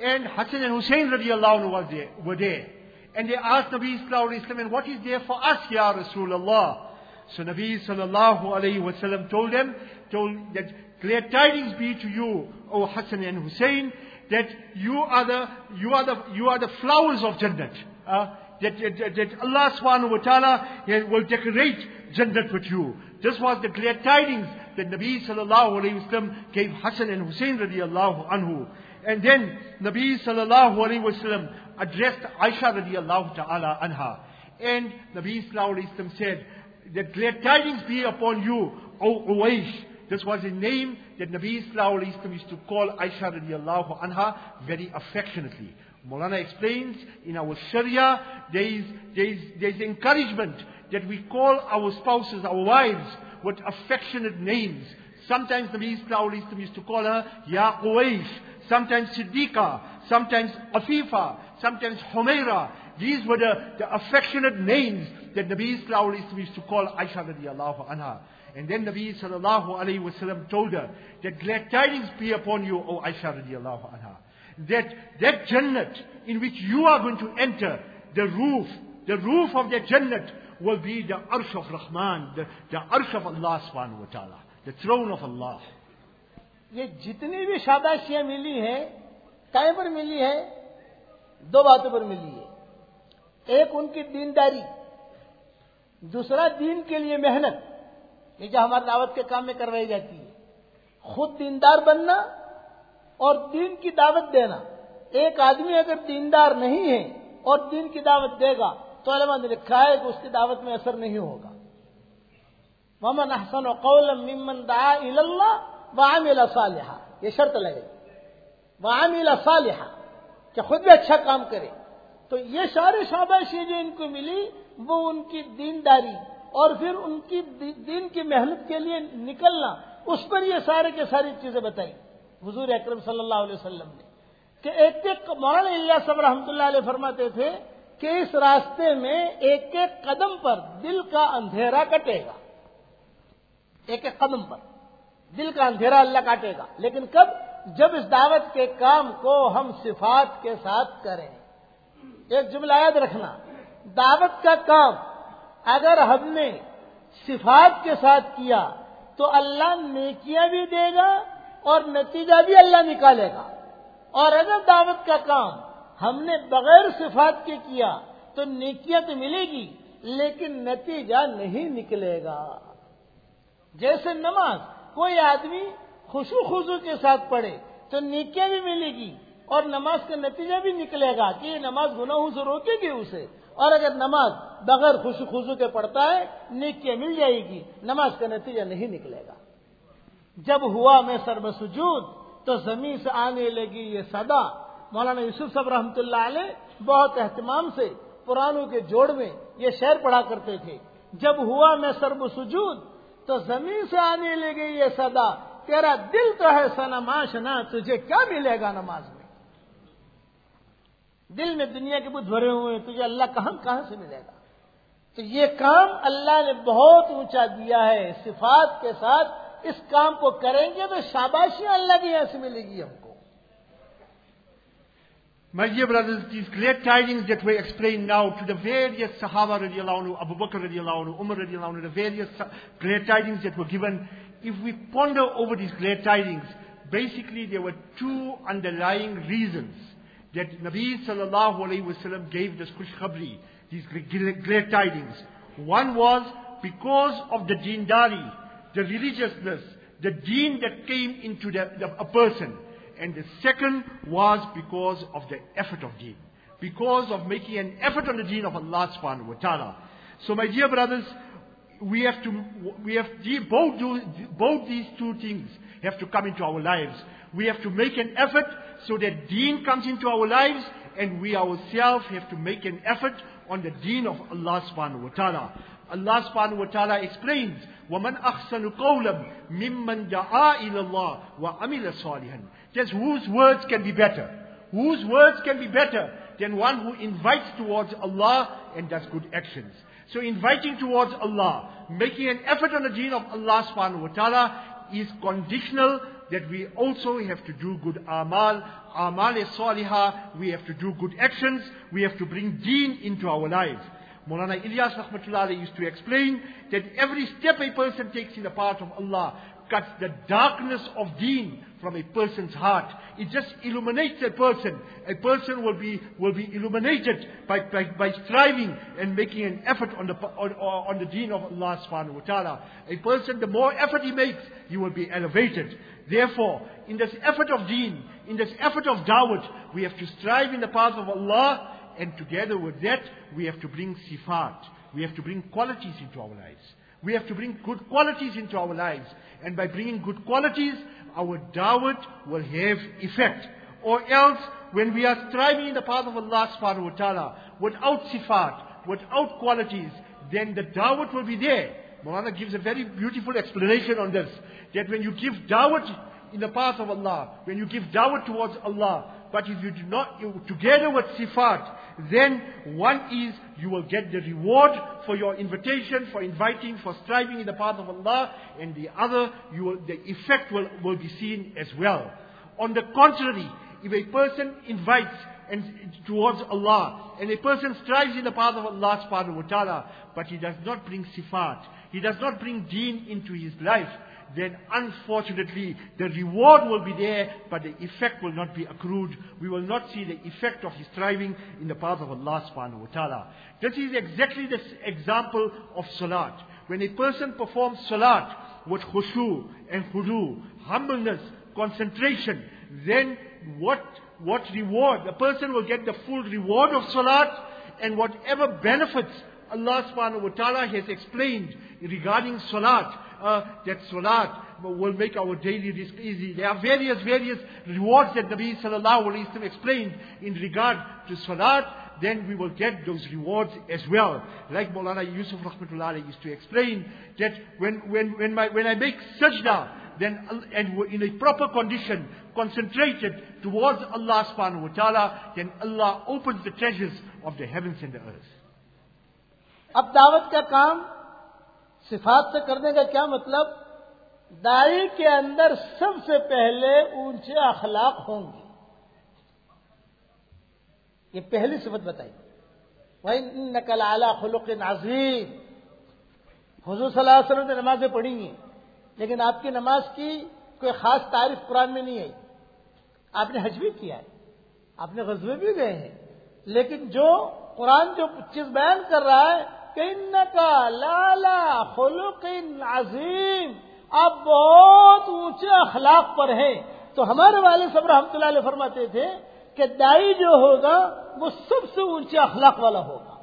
And Hassan and Hussein radiallahu anhu there, were there. And they asked Nabi sallallahu wa what is there for us, Ya Rasulullah? So Nabi sallallahu alayhi wa sallam told them, told that glad tidings be to you, O Hassan and Hussein, that you are the, you are the, you are the flowers of Jannat. Uh, that, that, that Allah subhanahu wa ta'ala will decorate Jannat with you. This was the glad tidings that Nabi sallallahu alayhi wasallam gave Hassan and Hussein radiallahu anhu. And then Nabi sallallahu alayhi wasallam addressed Aisha radiallahu ta'ala anha. And Nabi sallallahu alayhi wasallam said, that glad tidings be upon you, O Uwaish. This was a name that Nabi sallallahu alayhi wasallam used to call Aisha radiallahu anha very affectionately. Molana explains in our Sharia, there is, there, is, there is encouragement that we call our spouses, our wives, with affectionate names. Sometimes Nabi Sallallahu used to call her Ya Uwaish, sometimes Siddiqa, sometimes Afifa, sometimes Humaira. These were the, the affectionate names that Nabi Sallallahu used to call Aisha radiallahu anha. And then Nabi Sallallahu Alaihi Wasallam told her that glad tidings be upon you, O Aisha radiallahu anha that that Jannat in which you are going to enter, the roof, the roof of that Jannat will be the Arsh of Rahman, the, the Arsh of Allah subhanahu wa ta'ala, the throne of Allah. یہ جتنی بھی شاداشیاں ملی ہیں کہیں پر ملی ہیں، دو باتوں پر ملی ہے ایک ان کی دینداری، دوسرا دین کے لیے محنت، یہ جو ہمارے دعوت کے کام میں کروائی جاتی ہے۔ خود دیندار بننا اور دین کی دعوت دینا۔ ایک آدمی اگر دیندار نہیں ہے اور دین کی دعوت دے گا، تو علماء نے لکھا ہے کہ اس کی دعوت میں اثر نہیں ہوگا۔ ممن احسن و قول ممن دعا اللہ وعمل صالحا، یہ شرط لگے۔ وعمل صالحا، کہ خود بھی اچھا کام کرے۔ تو یہ سارے شاباشی جو ان کو ملی، وہ ان کی دینداری اور پھر ان کی دین کی محنت کے لیے نکلنا، اس پر یہ سارے کے ساری چیزیں بتائیں۔ حضور اکرم صلی اللہ علیہ وسلم نے کہ ایک ایک مولانا اللہ صاحب رحمۃ اللہ علیہ فرماتے تھے کہ اس راستے میں ایک ایک قدم پر دل کا اندھیرا کٹے گا۔ ایک ایک قدم پر۔ دل کا اندھیرا اللہ کاٹے گا۔ لیکن کب؟ جب اس دعوت کے کام کو ہم صفات کے ساتھ کریں۔ ایک جملہ یاد رکھنا۔ دعوت کا کام اگر ہم نے صفات کے ساتھ کیا تو اللہ نیکیاں بھی دے گا اور نتیجہ بھی اللہ نکالے گا۔ اور اگر دعوت کا کام ہم نے بغیر صفات کے کیا تو نیکیاں تو ملے گی، لیکن نتیجہ نہیں نکلے گا۔ جیسے نماز۔ کوئی آدمی خوشو خوشو کے ساتھ پڑھے تو نیکیاں بھی ملے گی اور نماز کا نتیجہ بھی نکلے گا کہ یہ نماز گناہوں سے روکے گی اسے۔ اور اگر نماز بغیر خوشو خوشو کے پڑھتا ہے، نیکیاں مل جائے گی، نماز کا نتیجہ نہیں نکلے گا۔ جب ہوا میں سرب سجود تو زمین سے آنے لگی یہ صدا۔ مولانا یوسف صاحب رحمۃ اللہ علیہ بہت اہتمام سے پرانوں کے جوڑ میں یہ شعر پڑھا کرتے تھے۔ جب ہوا میں سرب سجود تو زمین سے آنے لگی یہ صدا، تیرا دل تو ہے سنا ماشنا تجھے کیا ملے گا نماز میں؟ دل میں دنیا کے بت بھرے ہوئے ہیں تجھے اللہ کہاں کہاں سے ملے گا؟ تو یہ کام اللہ نے بہت اونچا دیا ہے، صفات کے ساتھ اس کام کو کریں گے تو شاباشی اللہ کی یہاں سے ملے گی ہم۔ My dear brothers, these great tidings that were explained now to the various Sahaba radiallahu Abu Bakr radiallahu Umar radiallahu the various great tidings that were given, if we ponder over these great tidings, basically there were two underlying reasons that Nabi sallallahu alayhi wasallam gave this Kush Khabri, these great tidings. One was because of the deendari, the religiousness, the deen that came into the, the, a person. And the second was because of the effort of deen. Because of making an effort on the deen of Allah subhanahu wa ta'ala. So my dear brothers, we have to, we have both, do, both these two things have to come into our lives. We have to make an effort so that deen comes into our lives and we ourselves have to make an effort on the deen of Allah subhanahu wa ta'ala. Allah subhanahu wa ta'ala explains, وَمَنْ أَحْسَنُ قَوْلًا مِمَّنْ دَعَا إِلَى اللَّهِ وَعَمِلَ صَالِحًا just whose words can be better? Whose words can be better than one who invites towards Allah and does good actions? So inviting towards Allah, making an effort on the deen of Allah subhanahu wa ta'ala is conditional that we also have to do good amal, amal is salihah, we have to do good actions, we have to bring deen into our lives. Mulana Ilyas Rahmatullah used to explain that every step a person takes in the path of Allah cuts the darkness of deen from a person's heart. It just illuminates a person. A person will be, will be illuminated by, by, by striving and making an effort on the, on, on the deen of Allah subhanahu wa ta'ala. A person, the more effort he makes, he will be elevated. Therefore, in this effort of deen, in this effort of dawat, we have to strive in the path of Allah and together with that, we have to bring sifat. We have to bring qualities into our lives. We have to bring good qualities into our lives. And by bringing good qualities, our dawat will have effect. Or else, when we are striving in the path of Allah subhanahu wa ta'ala, without sifat, without qualities, then the dawat will be there. Mulana gives a very beautiful explanation on this. That when you give dawat in the path of Allah, when you give dawat towards Allah, but if you do not, you, together with sifat, then one is you will get the reward for your invitation, for inviting, for striving in the path of Allah, and the other, you will, the effect will, will be seen as well. On the contrary, if a person invites and towards Allah, and a person strives in the path of Allah subhanahu wa ta'ala, but he does not bring sifat, he does not bring deen into his life, then unfortunately the reward will be there, but the effect will not be accrued. We will not see the effect of his striving in the path of Allah subhanahu wa ta'ala. This is exactly the example of salat. When a person performs salat with khushu and khudu, humbleness, concentration, then what, what reward? The person will get the full reward of salat and whatever benefits Allah subhanahu wa ta'ala has explained regarding salat, uh, that salat will make our daily risk easy. There are various, various rewards that Nabi sallallahu alayhi wa sallam explained in regard to salat. Then we will get those rewards as well. Like Maulana Yusuf rahmatullah used to explain that when, when, when, my, when I make sajda, then, and in a proper condition, concentrated towards Allah subhanahu wa ta'ala, then Allah opens the treasures of the heavens and the earth. अब दावत का काम صفات سے کرنے کا کیا مطلب؟ دائی کے اندر سب سے پہلے اونچے اخلاق ہوں گے۔ یہ پہلی صفت بتائی۔ وہ نقل اعلیٰ خلوق نازیم حضور صلی اللہ علیہ وسلم نے نمازیں پڑھی ہیں، لیکن آپ کی نماز کی کوئی خاص تعریف قرآن میں نہیں آئی۔ آپ نے حج بھی کیا ہے، آپ نے غزبے بھی گئے ہیں، لیکن جو قرآن جو چیز بیان کر رہا ہے لالا خلق عظیم آپ بہت اونچے اخلاق پر ہیں۔ تو ہمارے والد صاحب رحمت اللہ علیہ فرماتے تھے کہ دائی جو ہوگا، وہ سب سے اونچے اخلاق والا ہوگا۔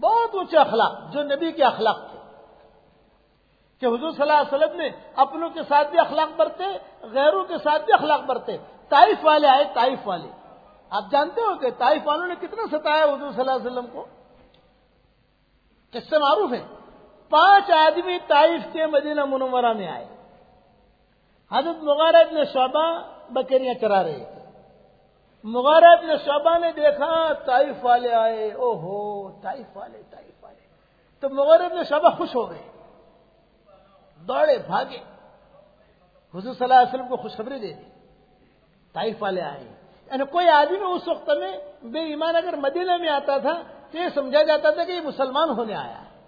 بہت اونچے اخلاق، جو نبی کے اخلاق تھے۔ کہ حضور صلی اللہ علیہ وسلم نے اپنوں کے ساتھ بھی اخلاق برتے، غیروں کے ساتھ بھی اخلاق برتے۔ طائف والے آئے، طائف والے۔ آپ جانتے ہو کہ طائف والوں نے کتنا ستایا حضور صلی اللہ علیہ وسلم کو؟ اس سے معروف ہے پانچ آدمی طائف کے مدینہ منورہ میں آئے۔ حضرت مغارہ ابن شعبہ بکریاں چرا رہے تھے۔ مغارہ ابن شعبہ نے دیکھا، طائف والے آئے۔ او ہو طائف والے طائف والے۔ تو مغارہ ابن شعبہ خوش ہو گئے۔ دوڑے، بھاگے۔ حضور صلی اللہ علیہ وسلم کو خوشخبری دے دی۔ طائف والے آئے۔ یعنی کوئی آدمی اس وقت میں بے ایمان اگر مدینہ میں آتا تھا تو یہ سمجھا جاتا تھا کہ یہ مسلمان ہونے آیا ہے۔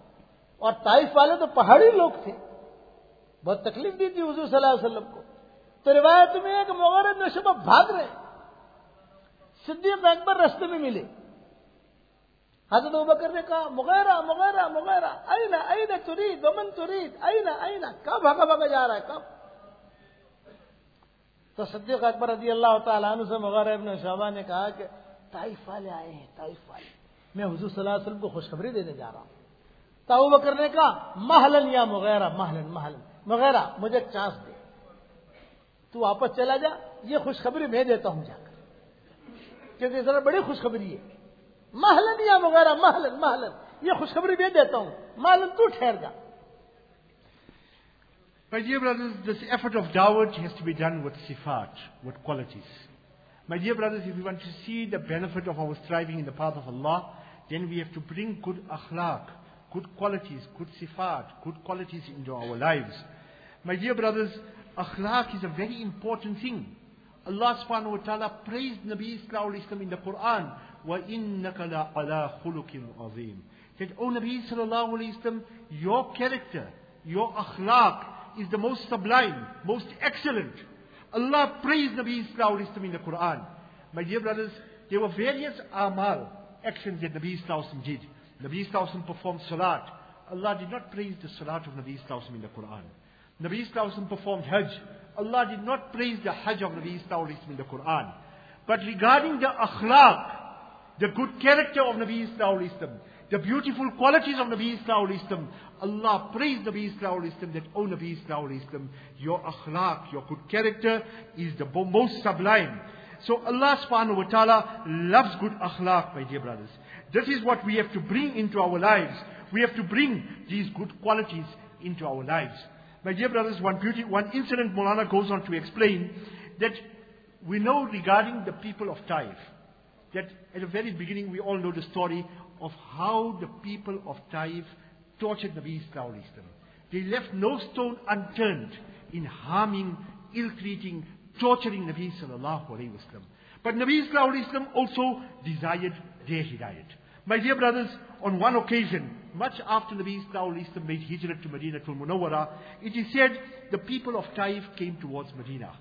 اور طائف والے تو پہاڑی لوگ تھے۔ بہت تکلیف دی تھی حضور صلی اللہ علیہ وسلم کو۔ تو روایت میں ایک مغرب میں شبہ بھاگ رہے۔ صدیق اکبر رستے میں ملے۔ حضرت بکر نے کہا، مغیرہ مغیرہ مغیرہ، اینا اینا ترید، ومن ترید، اینا اینا، کب ہگا بھگا جا رہا ہے، کب؟ تو صدیق اکبر رضی اللہ تعالیٰ عنہ سے مغیرہ ابن شعبہ نے کہا کہ تائف والے آئے ہیں تائف والے۔ میں حضور صلی اللہ علیہ وسلم کو خوشخبری دینے جا رہا ہوں۔ تاؤ بکر نے کہا محلن یا مغیرہ؟ محلن محلن مغیرہ مجھے چانس دے۔ تو واپس چلا جا یہ خوشخبری میں دیتا ہوں جا کر۔ کیونکہ ذرا بڑی خوشخبری ہے۔ محلن یا مغیرہ؟ محلن محلن یہ خوشخبری میں دیتا ہوں۔ محلن تو ٹھہر جا۔ My dear brothers, this effort of dawood has to be done with sifat, with qualities. My dear brothers, if we want to see the benefit of our striving in the path of Allah, then we have to bring good akhlaq, good qualities, good sifat, good qualities into our lives. My dear brothers, akhlaq is a very important thing. Allah subhanahu wa ta'ala praised Nabi Sallallahu in the Quran, وَإِنَّكَ لَعَلَى خُلُقٍ عَظِيمٍ That, O Nabi Sallallahu Alaihi Wasallam, your character, your akhlaq is the most sublime, most excellent. Allah praised Nabi Sallallahu in the Quran. My dear brothers, there were various amal, actions that Nabi Sallallahu did. Nabi Sallallahu performed salat. Allah did not praise the salat of Nabi Sallallahu in the Quran. Nabi Sallallahu performed hajj. Allah did not praise the hajj of Nabi Sallallahu in the Quran. But regarding the akhlaq, the good character of Nabi Sallallahu the beautiful qualities of Nabi Sallallahu Allah praised Nabi Sallallahu that, O Nabi Sallallahu your akhlaq, your good character is the most sublime. So Allah subhanahu wa ta'ala loves good akhlaq, my dear brothers. This is what we have to bring into our lives. We have to bring these good qualities into our lives. My dear brothers, one beauty, one incident Molana goes on to explain that we know regarding the people of Taif, that at the very beginning we all know the story of how the people of Taif tortured Nabi Sallallahu They left no stone unturned in harming, ill-treating, torturing Nabi Sallallahu Alaihi Wasallam. But Nabi Sallallahu Alaihi also desired their hidayat. My dear brothers, on one occasion, much after Nabi Sallallahu Alaihi made hijrah to Medina to Munawwara, it is said the people of Taif came towards Medina.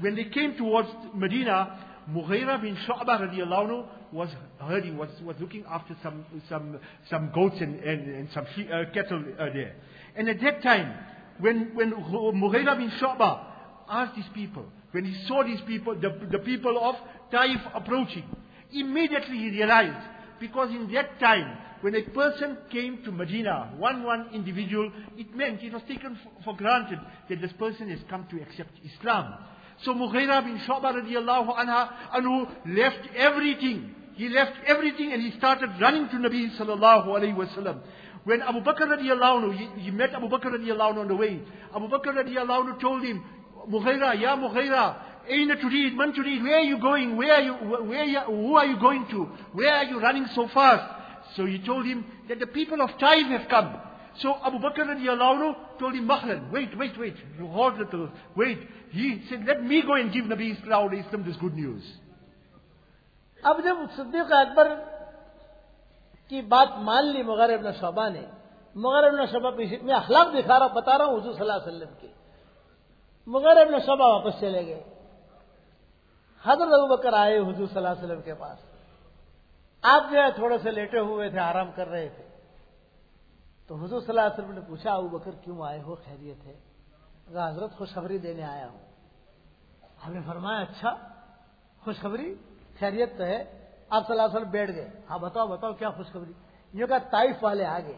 When they came towards Medina, Mughira bin Shu'bah radiallahu was herding, was, was looking after some, some, some goats and, and, and some uh, cattle uh, there. And at that time, when, when Mughira bin Shu'bah asked these people, when he saw these people, the, the people of Taif approaching, immediately he realized, because in that time, when a person came to Medina, one one individual, it meant it was taken for, for granted that this person has come to accept Islam. So Mughira bin Shu'bah radiallahu anha, anhu left everything. He left everything and he started running to Nabi sallallahu alayhi wasallam. When Abu Bakr radiallahu anhu, he, he met Abu Bakr radiallahu anhu on the way. Abu Bakr radiallahu anhu told him, Mughira, Ya Mughira, Aina turid, man turid, where are you going? Where are you, where are you, who are you going to? Where are you running so fast? So he told him that the people of Taif have come. So Abu Bakr radiallahu anhu told him, Mahlan, wait, wait, wait, hold little, wait. He said, let me go and give Nabi Islam this good news. अब जब सिद्दीक अकबर की बात मान ली मगर इब्न शोबा ने मगर इब्न शोबा पीछे मैं अखलाक दिखा रहा बता रहा हूं हजूर सल्लल्लाहु अलैहि वसल्लम की مغرب نے صبح واپس چلے گئے۔ حضرت ابو بکر آئے حضور صلی اللہ علیہ وسلم کے پاس۔ آپ جو ہے تھوڑے سے لیٹے ہوئے تھے، آرام کر رہے تھے۔ تو حضور صلی اللہ علیہ وسلم نے پوچھا، ابو بکر کیوں آئے ہو؟ خیریت ہے۔ حضرت، خوشخبری دینے آیا ہوں۔ ہم نے فرمایا اچھا خوشخبری، خیریت تو ہے۔ آپ صلی اللہ علیہ وسلم بیٹھ گئے۔ ہاں بتاؤ بتاؤ، کیا خوشخبری؟ یہ کہا تائف والے آ گئے۔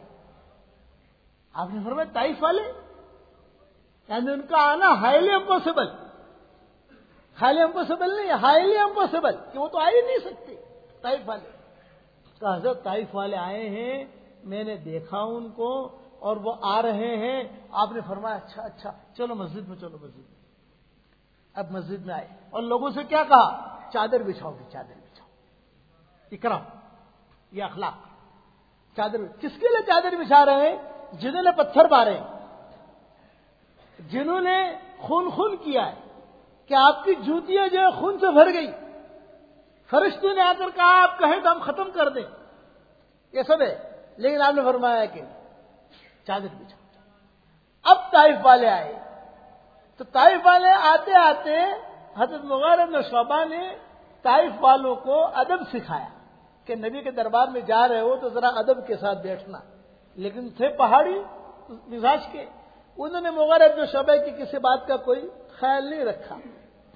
آپ نے فرمایا تائف والے؟ یعنی ان کا آنا ہائیلی امپاسبل ہائیلی امپاسبل نہیں ہائیلی امپاسبل کہ وہ تو آ ہی نہیں سکتے. طائف والے. تو حضرت طائف والے آئے ہیں، میں نے دیکھا ان کو اور وہ آ رہے ہیں۔ آپ نے فرمایا اچھا اچھا چلو مسجد میں، چلو مسجد میں۔ اب مسجد میں آئے۔ اور لوگوں سے کیا کہا؟ چادر بچھاؤ گے چادر بچھاؤ۔ اکرام، یہ اخلاق۔ چادر، کس کے لیے چادر بچھا رہے ہیں؟ جنہوں نے پتھر مارے۔ ہیں جنہوں نے خون خون کیا ہے، کہ آپ کی جوتیاں جو ہے خون سے بھر گئی۔ فرشتوں نے آ کر کہا، آپ کہیں تو ہم ختم کر دیں۔ یہ سب ہے۔ لیکن آپ نے فرمایا کہ چادر بچا اب طائف والے آئے۔ تو طائف والے آتے آتے حضرت مغرب شعبہ نے طائف والوں کو ادب سکھایا کہ نبی کے دربار میں جا رہے ہو تو ذرا ادب کے ساتھ بیٹھنا۔ لیکن تھے پہاڑی مزاج کے۔ انہوں نے مغرب جو شبہ کی کسی بات کا کوئی خیال نہیں رکھا۔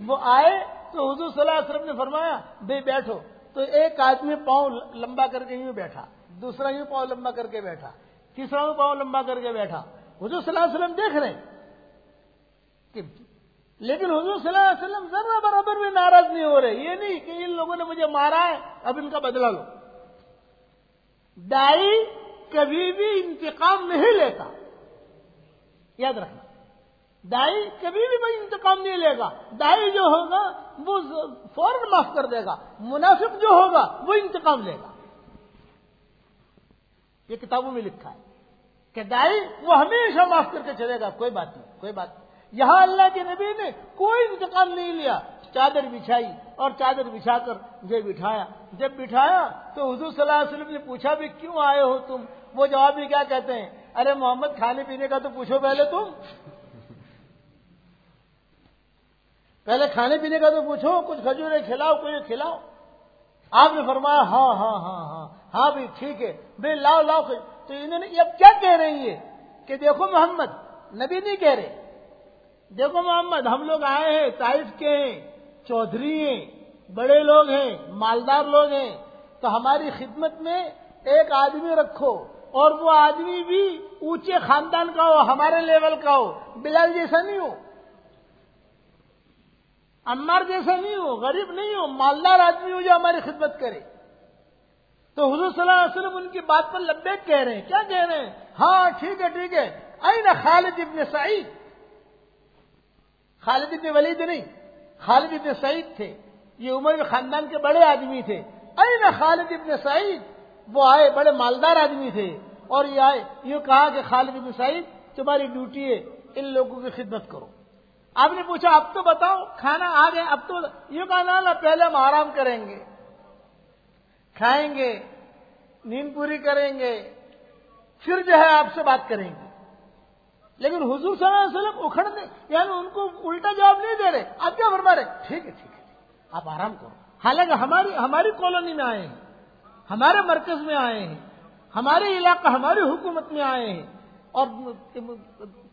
وہ آئے تو حضور صلی اللہ علیہ وسلم نے فرمایا، بھائی بیٹھو۔ تو ایک آدمی پاؤں لمبا کر کے یوں بیٹھا، دوسرا یوں پاؤں لمبا کر کے بیٹھا، تیسرا یوں پاؤں لمبا کر کے بیٹھا۔ حضور صلی اللہ علیہ وسلم دیکھ رہے کہ لیکن حضور صلی اللہ علیہ وسلم ذرا برابر بھی ناراض نہیں ہو رہے۔ یہ نہیں کہ ان لوگوں نے مجھے مارا ہے، اب ان کا بدلہ لو۔ دائی کبھی بھی انتقام نہیں لیتا۔ یاد رکھنا۔ دائی کبھی بھی بھائی انتقام نہیں لے گا۔ دائی جو ہوگا، وہ فوراً معاف کر دے گا۔ مناسب جو ہوگا، وہ انتقام لے گا۔ یہ کتابوں میں لکھا ہے کہ دائی وہ ہمیشہ معاف کر کے چلے گا۔ کوئی بات نہیں، کوئی بات نہیں۔ یہاں اللہ کے نبی نے کوئی انتقام نہیں لیا۔ چادر بچھائی اور چادر بچھا کر جو بٹھایا۔ جب بٹھایا تو حضور صلی اللہ علیہ وسلم نے پوچھا بھی کیوں آئے ہو تم؟ وہ جواب بھی کیا کہتے ہیں؟ ارے محمد، کھانے پینے کا تو پوچھو پہلے تم۔ پہلے کھانے پینے کا تو پوچھو، کچھ کھجورے کھلاؤ، کچھ کھلاؤ۔ آپ نے فرمایا ہاں ہاں ہاں ہاں۔ ہاں بھائی ٹھیک ہے۔ بھائی لاؤ لاؤ تو انہوں نے اب کیا کہہ رہی ہے کہ دیکھو محمد، نبی نہیں کہہ رہے۔ دیکھو محمد، ہم لوگ آئے ہیں، طائف کے ہیں، چودھری ہیں، بڑے لوگ ہیں، مالدار لوگ ہیں۔ تو ہماری خدمت میں ایک آدمی رکھو۔ اور وہ آدمی بھی اونچے خاندان کا ہو، ہمارے لیول کا ہو، بلال جیسا نہیں ہو۔ عمار جیسا نہیں ہو، غریب نہیں ہو، مالدار آدمی ہو جو ہماری خدمت کرے۔ تو حضور صلی اللہ علیہ وسلم ان کی بات پر لبے کہہ رہے ہیں۔ کیا کہہ رہے ہیں؟ ہاں ٹھیک ہے ٹھیک ہے۔ آئی خالد ابن سعید؟ خالد ابن ولید نہیں، خالد ابن سعید تھے۔ یہ عمر خاندان کے بڑے آدمی تھے۔ این خالد ابن سعید؟ وہ آئے، بڑے مالدار آدمی تھے۔ اور یہ آئے، یوں کہا کہ خالد بن سعید، تمہاری ڈیوٹی ہے، ان لوگوں کی خدمت کرو۔ آپ نے پوچھا، اب تو بتاؤ، کھانا آ گئے اب تو یوں کہا نا پہلے ہم آرام کریں گے۔ کھائیں گے، نیند پوری کریں گے، پھر جو ہے آپ سے بات کریں گے۔ لیکن حضور صلی اللہ علیہ وسلم اکھڑنے یعنی ان کو الٹا جواب نہیں دے رہے، آپ کیا فرما رہے؟ ٹھیک ہے ٹھیک ہے، آپ آرام کرو۔ حالانکہ ہماری ہماری کالونی میں آئے ہیں، ہمارے مرکز میں آئے ہیں۔ ہمارے علاقہ، ہماری حکومت میں آئے ہیں۔ اور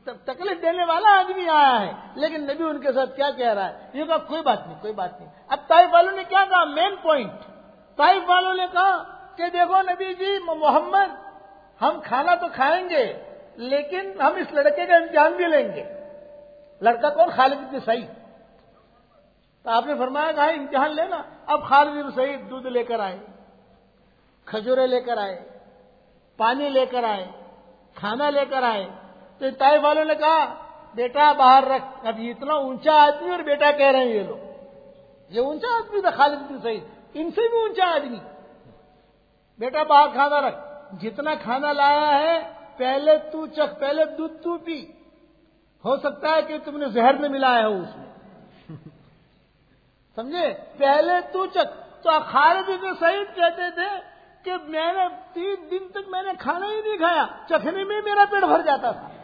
تکلیف دینے والا آدمی آیا ہے۔ لیکن نبی ان کے ساتھ کیا کہہ رہا ہے؟ یہ کہا، کوئی بات نہیں، کوئی بات نہیں۔ اب طائف والوں نے کیا کہا؟ مین پوائنٹ طائف والوں نے کہا کہ دیکھو نبی جی محمد، ہم کھانا تو کھائیں گے، لیکن ہم اس لڑکے کا امتحان بھی لیں گے۔ لڑکا کون؟ خالد بن سعید۔ تو آپ نے فرمایا کہا ہاں، امتحان لینا۔ اب خالد بن سعید دودھ لے کر آئے، کھجورے لے کر آئے۔ پانی لے کر آئے، کھانا لے کر آئے۔ تو طائف والوں نے کہا، بیٹا باہر رکھ۔ اب اتنا اونچا آدمی اور بیٹا کہہ رہے ہیں یہ لوگ۔ یہ اونچا آدمی تھا، خالد بن سعید۔ ان سے بھی اونچا آدمی۔ بیٹا باہر کھانا رکھ۔ جتنا کھانا لایا ہے، پہلے تو چکھ، پہلے دودھ تو پی۔ ہو سکتا ہے کہ تم نے زہر میں ملایا ہو اس میں۔ سمجھے؟ پہلے تو چکھ۔ تو خالد بن سعید کہتے تھے कि मैंने तीन दिन तक मैंने खाना ही नहीं खाया चखने में मेरा पेट भर जाता था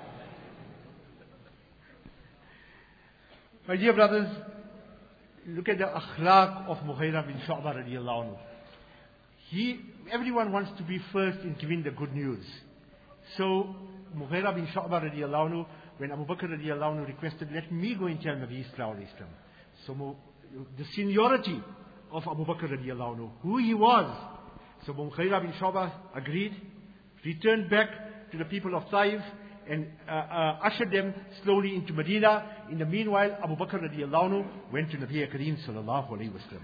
My dear brothers, look at the akhlaq of Mughira bin Shu'bah radiallahu anhu. He, everyone wants to be first in giving the good news. So, Mughira bin Shu'bah radiallahu anhu, when Abu Bakr radiallahu anhu requested, let me go and tell Nabi Islam Islam. So, the seniority of Abu Bakr radiallahu anhu, who he was. so, Mughira bin Shu'bah agreed, returned back to the people of Taif, and uh, uh, ushered them slowly into Medina. In the meanwhile, Abu Bakr radiallahu anhu went to Nabi Kareem sallallahu alayhi wasallam.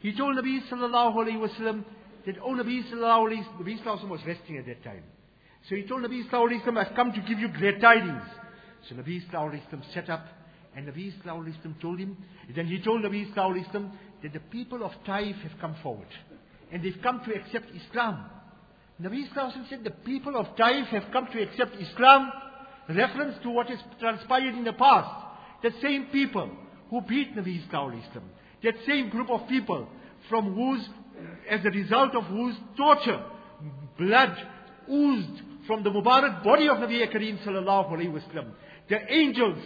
He told Nabi sallallahu alayhi wasallam that, oh Nabi sallallahu alayhi Nabi sallallahu was resting at that time. So he told Nabi sallallahu alayhi wasallam, I've come to give you great tidings. So Nabi sallallahu alayhi wasallam set up and Nabi sallallahu alayhi wasallam told him, then he told Nabi sallallahu alayhi wasallam that the people of Taif have come forward and they've come to accept Islam. Nabi Sallallahu said the people of Taif have come to accept Islam, reference to what has transpired in the past. That same people who beat Nabi Sallallahu that same group of people from whose, as a result of whose torture, blood oozed from the Mubarak body of Nabi Kareem Sallallahu Alaihi Wasallam. The angels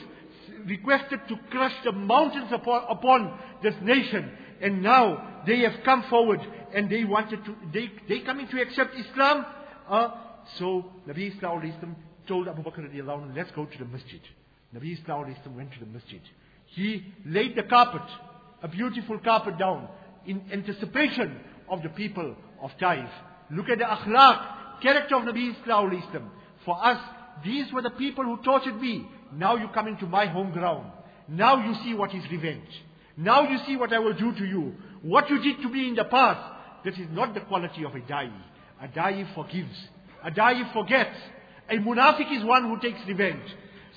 requested to crush the mountains upon, upon this nation. And now they have come forward and they wanted to, they, they coming to accept Islam. Uh, so Nabi Sallallahu told Abu Bakr radiallahu anhu, let's go to the masjid. Nabi Sallallahu went to the masjid. He laid the carpet, a beautiful carpet down, in anticipation of the people of Taif. Look at the akhlaq, character of Nabi Islam. For us, these were the people who tortured me. Now you come into my home ground. Now you see what is revenge. Now you see what I will do to you. What you did to me in the past, that is not the quality of a da'i. A da'i forgives. A da'i forgets. A munafiq is one who takes revenge.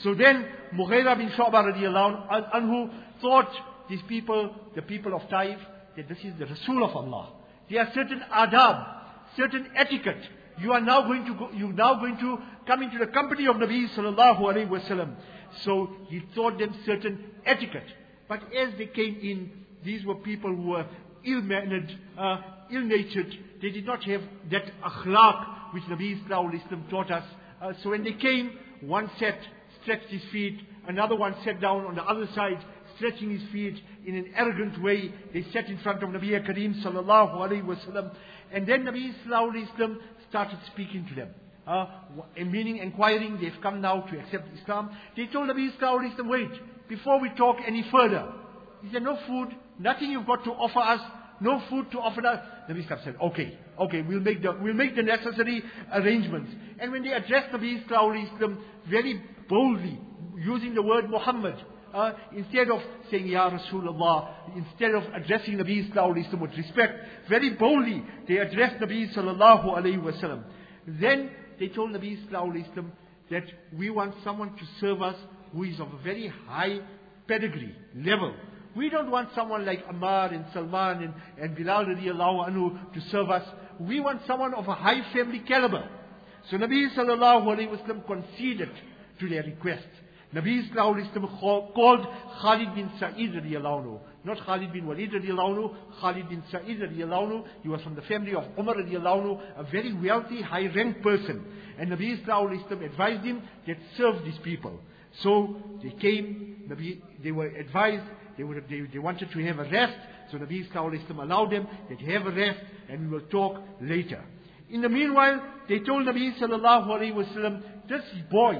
So then, Mughira bin Shu'bah radiallahu anhu thought these people, the people of Taif, that this is the Rasul of Allah. There are certain adab, certain etiquette. You are now going to go, you now going to come into the company of Nabi sallallahu wasallam. So he taught them certain etiquette. But as they came in, these were people who were ill-mannered, uh, ill-natured. They did not have that akhlaq which Nabi Sallallahu taught us. Uh, so when they came, one sat, stretched his feet, another one sat down on the other side, stretching his feet in an arrogant way. They sat in front of Nabi Kareem sallallahu alayhi wasallam. And then Nabi sallallahu started speaking to them. Uh, meaning inquiring, they've come now to accept Islam. They told Nabi sallallahu wait, before we talk any further. He said, no food, nothing you've got to offer us, no food to offer us. Nabi Islam said, okay, okay, we'll make the, we'll make the necessary arrangements. And when they addressed Nabi Islam very boldly, using the word Muhammad, uh, instead of saying Ya Rasulullah, instead of addressing Nabi Islam with respect, very boldly they addressed Nabi Sallallahu Alaihi Wasallam. Then they told Nabi Islam that we want someone to serve us who is of a very high pedigree, level. We don't want someone like Ammar and Salman and, and Bilal radiallahu anhu to serve us. We want someone of a high family caliber. So Nabi sallallahu alayhi wasallam conceded to their request. Nabi sallallahu alayhi wasallam called Khalid bin Sa'id radiallahu anhu. Not Khalid bin Walid radiallahu anhu, Khalid bin Sa'id radiallahu anhu. He was from the family of Umar radiallahu anhu, a very wealthy, high-ranked person. And Nabi sallallahu alayhi wasallam advised him that serve these people. So they came, Nabi, they were advised, they, would, they, they wanted to have a rest. So Nabi Sallallahu allowed them that have a rest and we will talk later. In the meanwhile, they told Nabi Sallallahu Alaihi Wasallam, this boy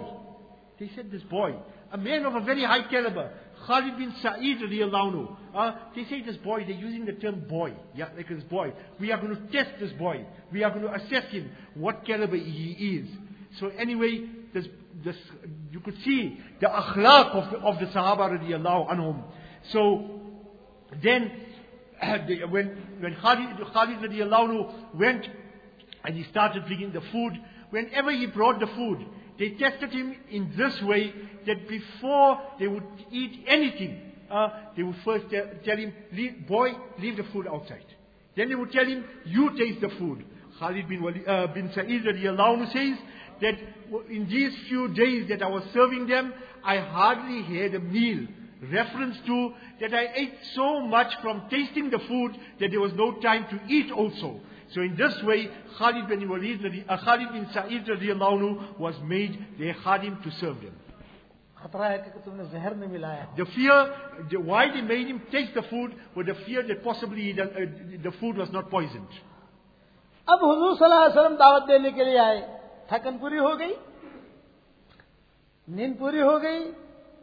They said, this boy, a man of a very high caliber, Khalid bin Sa'id radiallahu. Uh, they say this boy, they're using the term boy. Yeah, like this boy. We are going to test this boy. We are going to assess him, what caliber he is. So anyway, this, you could see the akhlaq of the, of the Sahaba radiallahu anhum. So, then, the- when, when Khalid, Khalid radiallahu anhu went and he started bringing the food, whenever he brought the food, they tested him in this way that before they would eat anything, uh, they would first tell, tell him, leave, boy, leave the food outside. Then they would tell him, you taste the food. Khalid bin, Wali, uh, bin Sa'id radiallahu anhu says that in these few days that I was serving them, I hardly had a meal. Reference to that I ate so much from tasting the food that there was no time to eat also. So in this way, Khalid bin Walid, radi- uh, Khalid bin Sa'id radiallahu anhu was made their khadim to serve them. खतरा है कि तुमने जहर नहीं मिलाया The fear, the, why they made him taste the food, was the fear that possibly he does- uh, the food was not poisoned. अब हुजूर सल्लल्लाहु अलैहि वसल्लम दावत देने के लिए आए تھکن پوری ہو گئی، نیند پوری ہو گئی،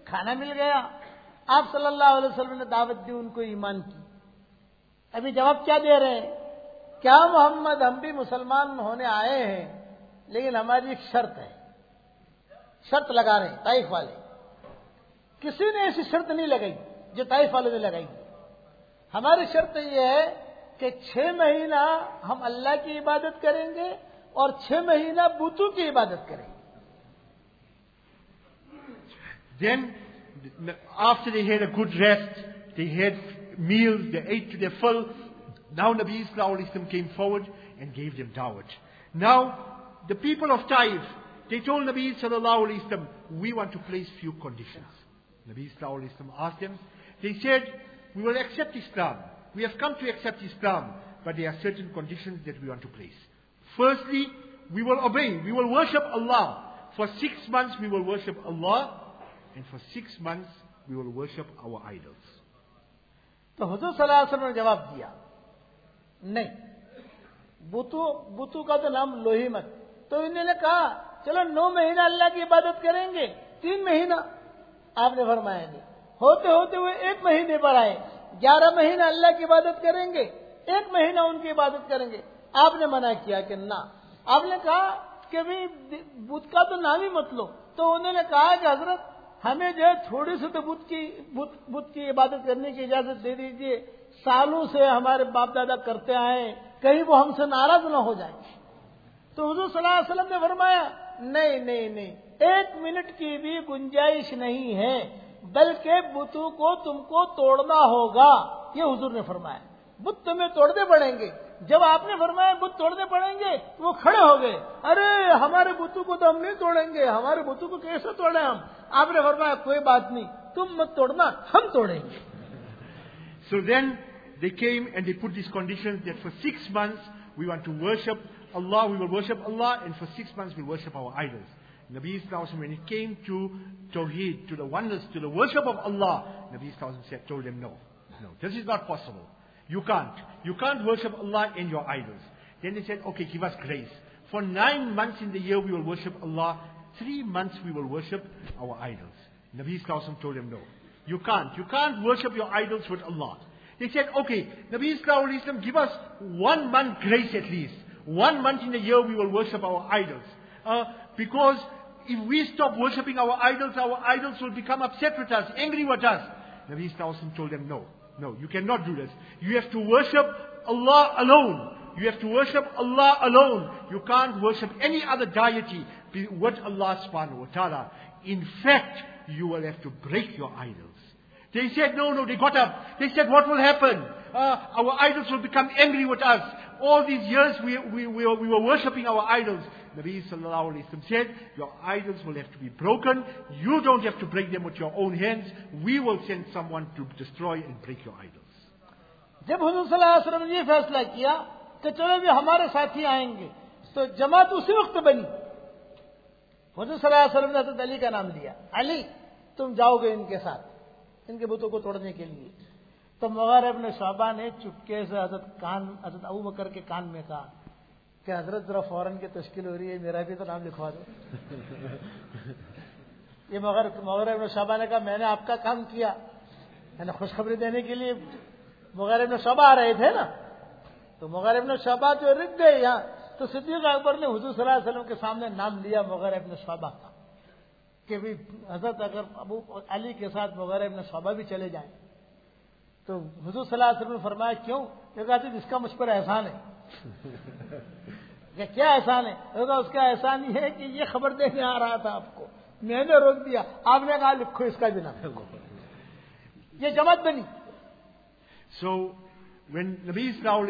کھانا مل گیا۔ آپ صلی اللہ علیہ وسلم نے دعوت دی، ان کو ایمان کی۔ ابھی جواب کیا دے رہے ہیں؟ کیا محمد ہم بھی مسلمان ہونے آئے ہیں، لیکن ہماری ایک شرط ہے۔ شرط لگا رہے ہیں، طائف والے۔ کسی نے ایسی شرط نہیں لگائی جو طائف والے نے لگائی۔ ہماری شرط یہ ہے کہ چھ مہینہ ہم اللہ کی عبادت کریں گے और छह महीना बुतों की इबादत करेंगे Then, after they had a good rest, they had meals, they ate to their full. Now Nabi Sallallahu Alaihi Wasallam came forward and gave them dawat. Now, the people of Taif, they told Nabi Sallallahu Alaihi Wasallam, we want to place few conditions. Nabi Sallallahu Alaihi Wasallam asked them, they said, we will accept Islam. We have come to accept Islam, but there are certain conditions that we want to place. Firstly, we will obey. We will worship Allah. For six months we will worship Allah. And for six months we will worship our idols. تو حضور صلی اللہ علیہ وسلم نے جواب دیا نہیں بتو بتو کا تو نام لوہی مت تو انہوں نے کہا چلو نو مہینہ اللہ کی عبادت کریں گے تین مہینہ آپ نے فرمایا نہیں ہوتے ہوتے ہوئے ایک مہینے پر آئے گیارہ مہینہ اللہ کی عبادت کریں گے ایک مہینہ ان کی عبادت کریں گے آپ نے منع کیا کہ نہ۔ آپ نے کہا کہ بھائی بدھ کا تو نام ہی مت لو۔ تو انہوں نے کہا کہ حضرت ہمیں جو ہے تھوڑی سی تو بت کی بت کی عبادت کرنے کی اجازت دے دیجیے سالوں سے ہمارے باپ دادا کرتے آئے کہیں وہ ہم سے ناراض نہ ہو جائیں۔ تو حضور صلی اللہ علیہ وسلم نے فرمایا، نہیں نہیں نہیں۔ ایک منٹ کی بھی گنجائش نہیں ہے، بلکہ بتوں کو تم کو توڑنا ہوگا۔ یہ حضور نے فرمایا۔ بت تمہیں توڑنے پڑیں گے۔ जब आपने फरमाया बुत तोड़ने पड़ेंगे वो खड़े हो गए अरे हमारे बुतों को तो हम नहीं तोड़ेंगे हमारे बुतों को कैसे तोड़े हम आपने फरमाया कोई बात नहीं तुम मत तोड़ना हम तोड़ेंगे So then they came and they put these conditions that for six months we want to worship Allah, we will worship Allah, and for six months we worship our idols. Nabi Sallallahu when it came to Tawheed, to the oneness, to the worship of Allah, Nabi Sallallahu said, told them no, no, this is not possible. You can't. You can't worship Allah and your idols. Then they said, okay, give us grace. For nine months in the year we will worship Allah. Three months we will worship our idols. Nabi Sallallahu told them no. You can't. You can't worship your idols with Allah. They said, okay, Nabi Sallallahu give us one month grace at least. One month in the year we will worship our idols. Uh, because if we stop worshipping our idols, our idols will become upset with us, angry with us. Nabi Sallallahu told them, no, no, you cannot do this. You have to worship Allah alone. You have to worship Allah alone. You can't worship any other deity with Allah subhanahu wa ta'ala. In fact, you will have to break your idols. They said, no, no, they got up. They said, what will happen? Uh, our idols will become angry with us. All these years we, we, we, we were worshipping our idols. Nabi sallallahu alayhi wasallam said, your idols will have to be broken. You don't have to break them with your own hands. We will send someone to destroy and break your idols. جب حضور صلی اللہ علیہ وسلم نے یہ فیصلہ کیا کہ چلو بھی ہمارے ساتھی آئیں گے تو جماعت اسی وقت بنی حضور صلی اللہ علیہ وسلم نے حضرت علی کا نام لیا علی تم جاؤ گے ان کے ساتھ ان کے بتوں کو توڑنے کے لیے تو مغرب نے شعبہ نے چپکے سے حضرت کان حضرت ابو بکر کے کان میں کہا کہ حضرت ذرا فوراً کی تشکیل ہو رہی ہے، میرا بھی تو نام لکھوا دو۔ یہ مگر مغر ابن شعبہ نے کہا، میں نے آپ کا کام کیا۔ میں نے خوشخبری دینے کے لیے مغیر ابن صبح آ رہے تھے نا۔ تو مغر ابن شعبہ جو رک گئے یہاں، تو صدیق اکبر نے حضور صلی اللہ علیہ وسلم کے سامنے نام لیا مغیر ابن صبح کا۔ کہ بھی حضرت اگر ابو علی کے ساتھ مغیر ابن صبح بھی چلے جائیں۔ تو حضور صلی اللہ علیہ وسلم نے فرمایا، کیوں؟ کہ جی، جس کا مجھ پر احسان ہے۔ یہ کیا احسان ہے؟ اس کا احسان یہ ہے کہ یہ خبر دینے آ رہا تھا آپ کو۔ میں نے روک دیا۔ آپ نے کہا، لکھو اس کا دن یہ جماعت بنی۔ سو وین نبی اسلام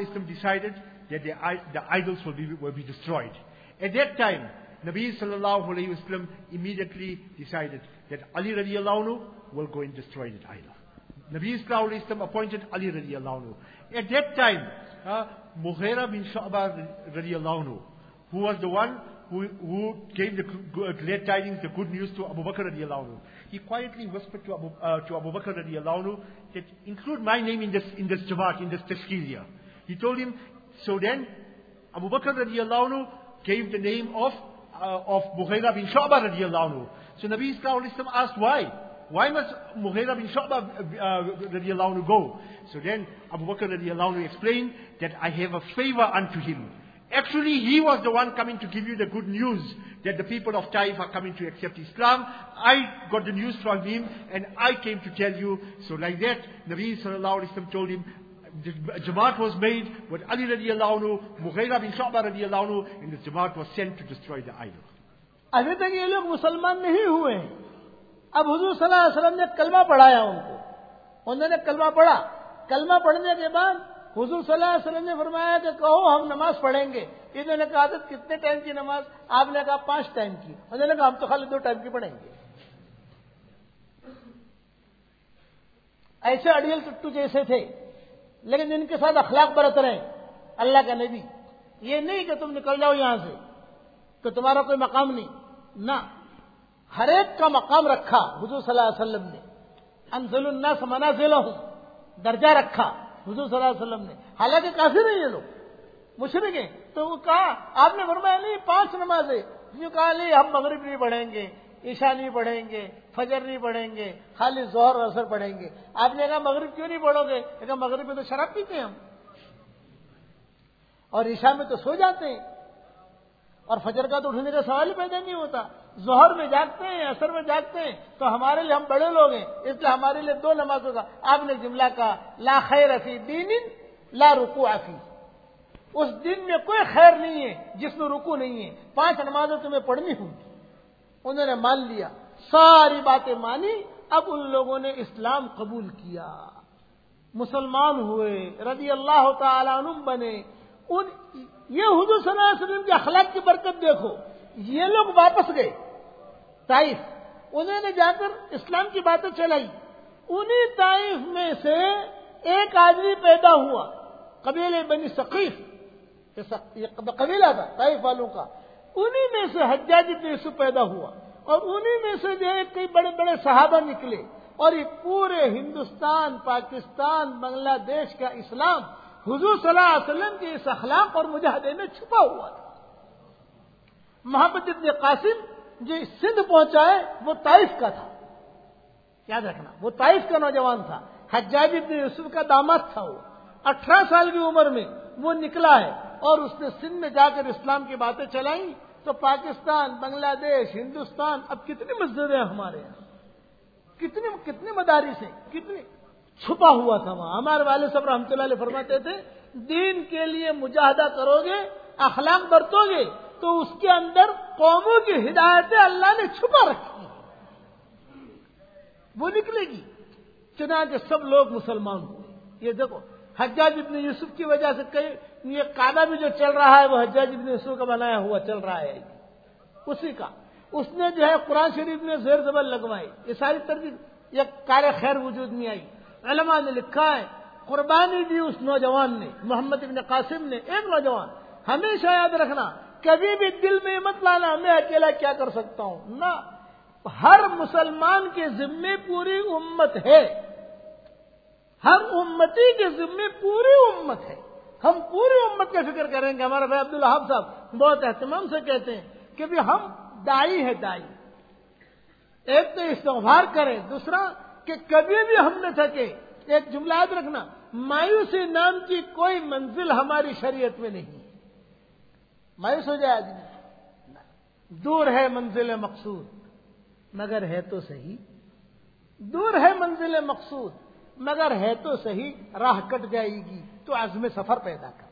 ایٹ دیٹ ٹائم نبی صلی اللہ علیہ امیڈیٹلیڈ علی رلی اللہ علوم نبی اسلام appointed Ali radiallahu Allah at that time uh, Mughira bin Shu'bah radiallahu anhu, who was the one who, who gave the glad tidings, the good news to Abu Bakr radiallahu anhu. He quietly whispered to Abu, uh, to Abu Bakr radiallahu anhu that include my name in this, in this Jamaat, in this Tashkiliya. He told him, so then Abu Bakr radiallahu anhu gave the name of, uh, of Mughira bin Shu'bah radiallahu anhu. So Nabi Alaihi asked why? Why must Mughira bin Shu'bah uh, radiallahu anhu go? So then Abu Bakr radiallahu anhu explained that I have a favor unto him. Actually, he was the one coming to give you the good news that the people of Taif are coming to accept Islam. I got the news from him and I came to tell you. So like that, Nabi sallallahu alaihi wasallam told him, the Jamaat was made with Ali radiallahu anhu, Mughira bin Shu'bah radiallahu anhu, and the Jamaat was sent to destroy the idol. अभी तक ये लोग मुसलमान नहीं हुए हैं اب حضور صلی اللہ علیہ وسلم نے کلمہ پڑھایا ان کو۔ انہوں نے کلمہ پڑھا۔ کلمہ پڑھنے کے بعد حضور صلی اللہ علیہ وسلم نے فرمایا کہ کہو ہم نماز پڑھیں گے۔ انہوں نے کہا تو کتنے ٹائم کی نماز؟ آپ نے کہا پانچ ٹائم کی۔ انہوں نے کہا ہم تو خالی دو ٹائم کی پڑھیں گے۔ ایسے اڈیل ٹٹو جیسے تھے۔ لیکن ان کے ساتھ اخلاق برت رہے۔ اللہ کا نبی۔ یہ نہیں کہ تم نکل جاؤ یہاں سے تو تمہارا کوئی مقام نہیں۔ نہ۔ ہر ایک کا مقام رکھا، حضور صلی اللہ علیہ وسلم نے۔ انزل الناس منازل ہوں درجہ رکھا، حضور صلی اللہ علیہ وسلم نے۔ حالانکہ کافی نہیں یہ لوگ مشرق ہیں۔ تو وہ کہا، آپ نے فرمایا، نہیں، پانچ نمازیں۔ یوں کہا لی ہم مغرب نہیں پڑھیں گے، عشاء نہیں پڑھیں گے، فجر نہیں پڑھیں گے، خالی ظہر اور اثر پڑھیں گے۔ آپ نے کہا، مغرب کیوں نہیں پڑھو گے؟ کہا، مغرب میں تو شراب پیتے ہیں ہم۔ اور عشاء میں تو سو جاتے ہیں۔ اور فجر کا تو اٹھنے کا سوال پیدا نہیں ہوتا۔ ظہر میں جاگتے ہیں اثر میں جاگتے ہیں، تو ہمارے لیے ہم بڑے لوگ ہیں، اس لیے ہمارے لیے دو نمازوں کا آپ نے جملہ کہا، لا خیر فی دین لا رکوع فی۔ اس دن میں کوئی خیر نہیں ہے، جس میں رکو نہیں ہے۔ پانچ نمازیں تمہیں پڑھنی ہوں۔ انہوں نے مان لیا، ساری باتیں مانی۔ اب ان لوگوں نے اسلام قبول کیا۔ مسلمان ہوئے، رضی اللہ تعالیٰ عنہ بنے۔ ان، یہ حضور صلی اللہ علیہ وسلم کے اخلاق کی برکت دیکھو، یہ لوگ واپس گئے۔ طائف۔ انہوں نے جا کر اسلام کی باتیں چلائی انہی طائف میں سے ایک آدمی پیدا ہوا قبیل بنی ثقیف۔ قبیلہ تھا، طائف والوں کا۔ انہی میں سے حجاج ابن یوسف پیدا ہوا اور انہی میں سے جو کئی بڑے بڑے صحابہ نکلے اور یہ پورے ہندوستان، پاکستان، بنگلہ دیش کا اسلام، حضور صلی اللہ علیہ وسلم کے اس اخلاق اور مجاہدے میں چھپا ہوا تھا۔ محبت ابن قاسم جو سندھ پہنچا ہے، وہ طائف کا تھا۔ یاد رکھنا، وہ طائف کا نوجوان تھا۔ حجاج ابن یوسف کا داماد تھا وہ۔ اٹھارہ سال کی عمر میں وہ نکلا ہے اور اس نے سندھ میں جا کر اسلام کی باتیں چلائیں۔ تو پاکستان، بنگلہ دیش، ہندوستان، اب کتنی مسجدیں ہمارے یہاں؟ کتنے کتنے مدارس ہیں؟ کتنے چھپا ہوا تھا وہاں۔ ہمارے والد صاحب رحمتہ اللہ علیہ فرماتے تھے، دین کے لیے مجاہدہ کرو گے، اخلاق برتو گے۔ تو اس کے اندر قوموں کی ہدایتیں اللہ نے چھپا رکھی ہیں۔ وہ نکلے گی۔ چنانچہ سب لوگ مسلمان ہوئے یہ دیکھو، حجاج ابن یوسف کی وجہ سے کئی، یہ کعبہ بھی جو چل رہا ہے، وہ حجاج ابن یوسف کا بنایا ہوا چل رہا ہے۔ اسی کا۔ اس نے جو ہے قرآن شریف میں زیر زبر لگوائی۔ یہ ساری ترجیح یہ کار خیر وجود میں آئی۔ علماء نے لکھا ہے، قربانی دی اس نوجوان نے، محمد ابن قاسم نے، ایک نوجوان۔ ہمیشہ یاد رکھنا کبھی بھی دل میں مت لانا، میں اکیلا کیا کر سکتا ہوں؟ نہ، ہر مسلمان کے ذمے پوری امت ہے۔ ہر امتی کے ذمے پوری امت ہے۔ ہم پوری امت کا فکر کریں گے، ہمارے بھائی عبدالحاب صاحب بہت اہتمام سے کہتے ہیں کہ بھی ہم دائی ہے دائی۔ ایک تو استغفار کریں، دوسرا کہ کبھی بھی ہم نہ تھکے۔ ایک جملہ یاد رکھنا، مایوسی نام کی کوئی منزل ہماری شریعت میں نہیں۔ مایوس ہو جائے آدمی دور ہے منزل مقصود۔ مگر ہے تو صحیح۔ دور ہے منزل مقصود۔ مگر ہے تو صحیح۔ راہ کٹ جائے گی۔ تو عزم سفر پیدا کر۔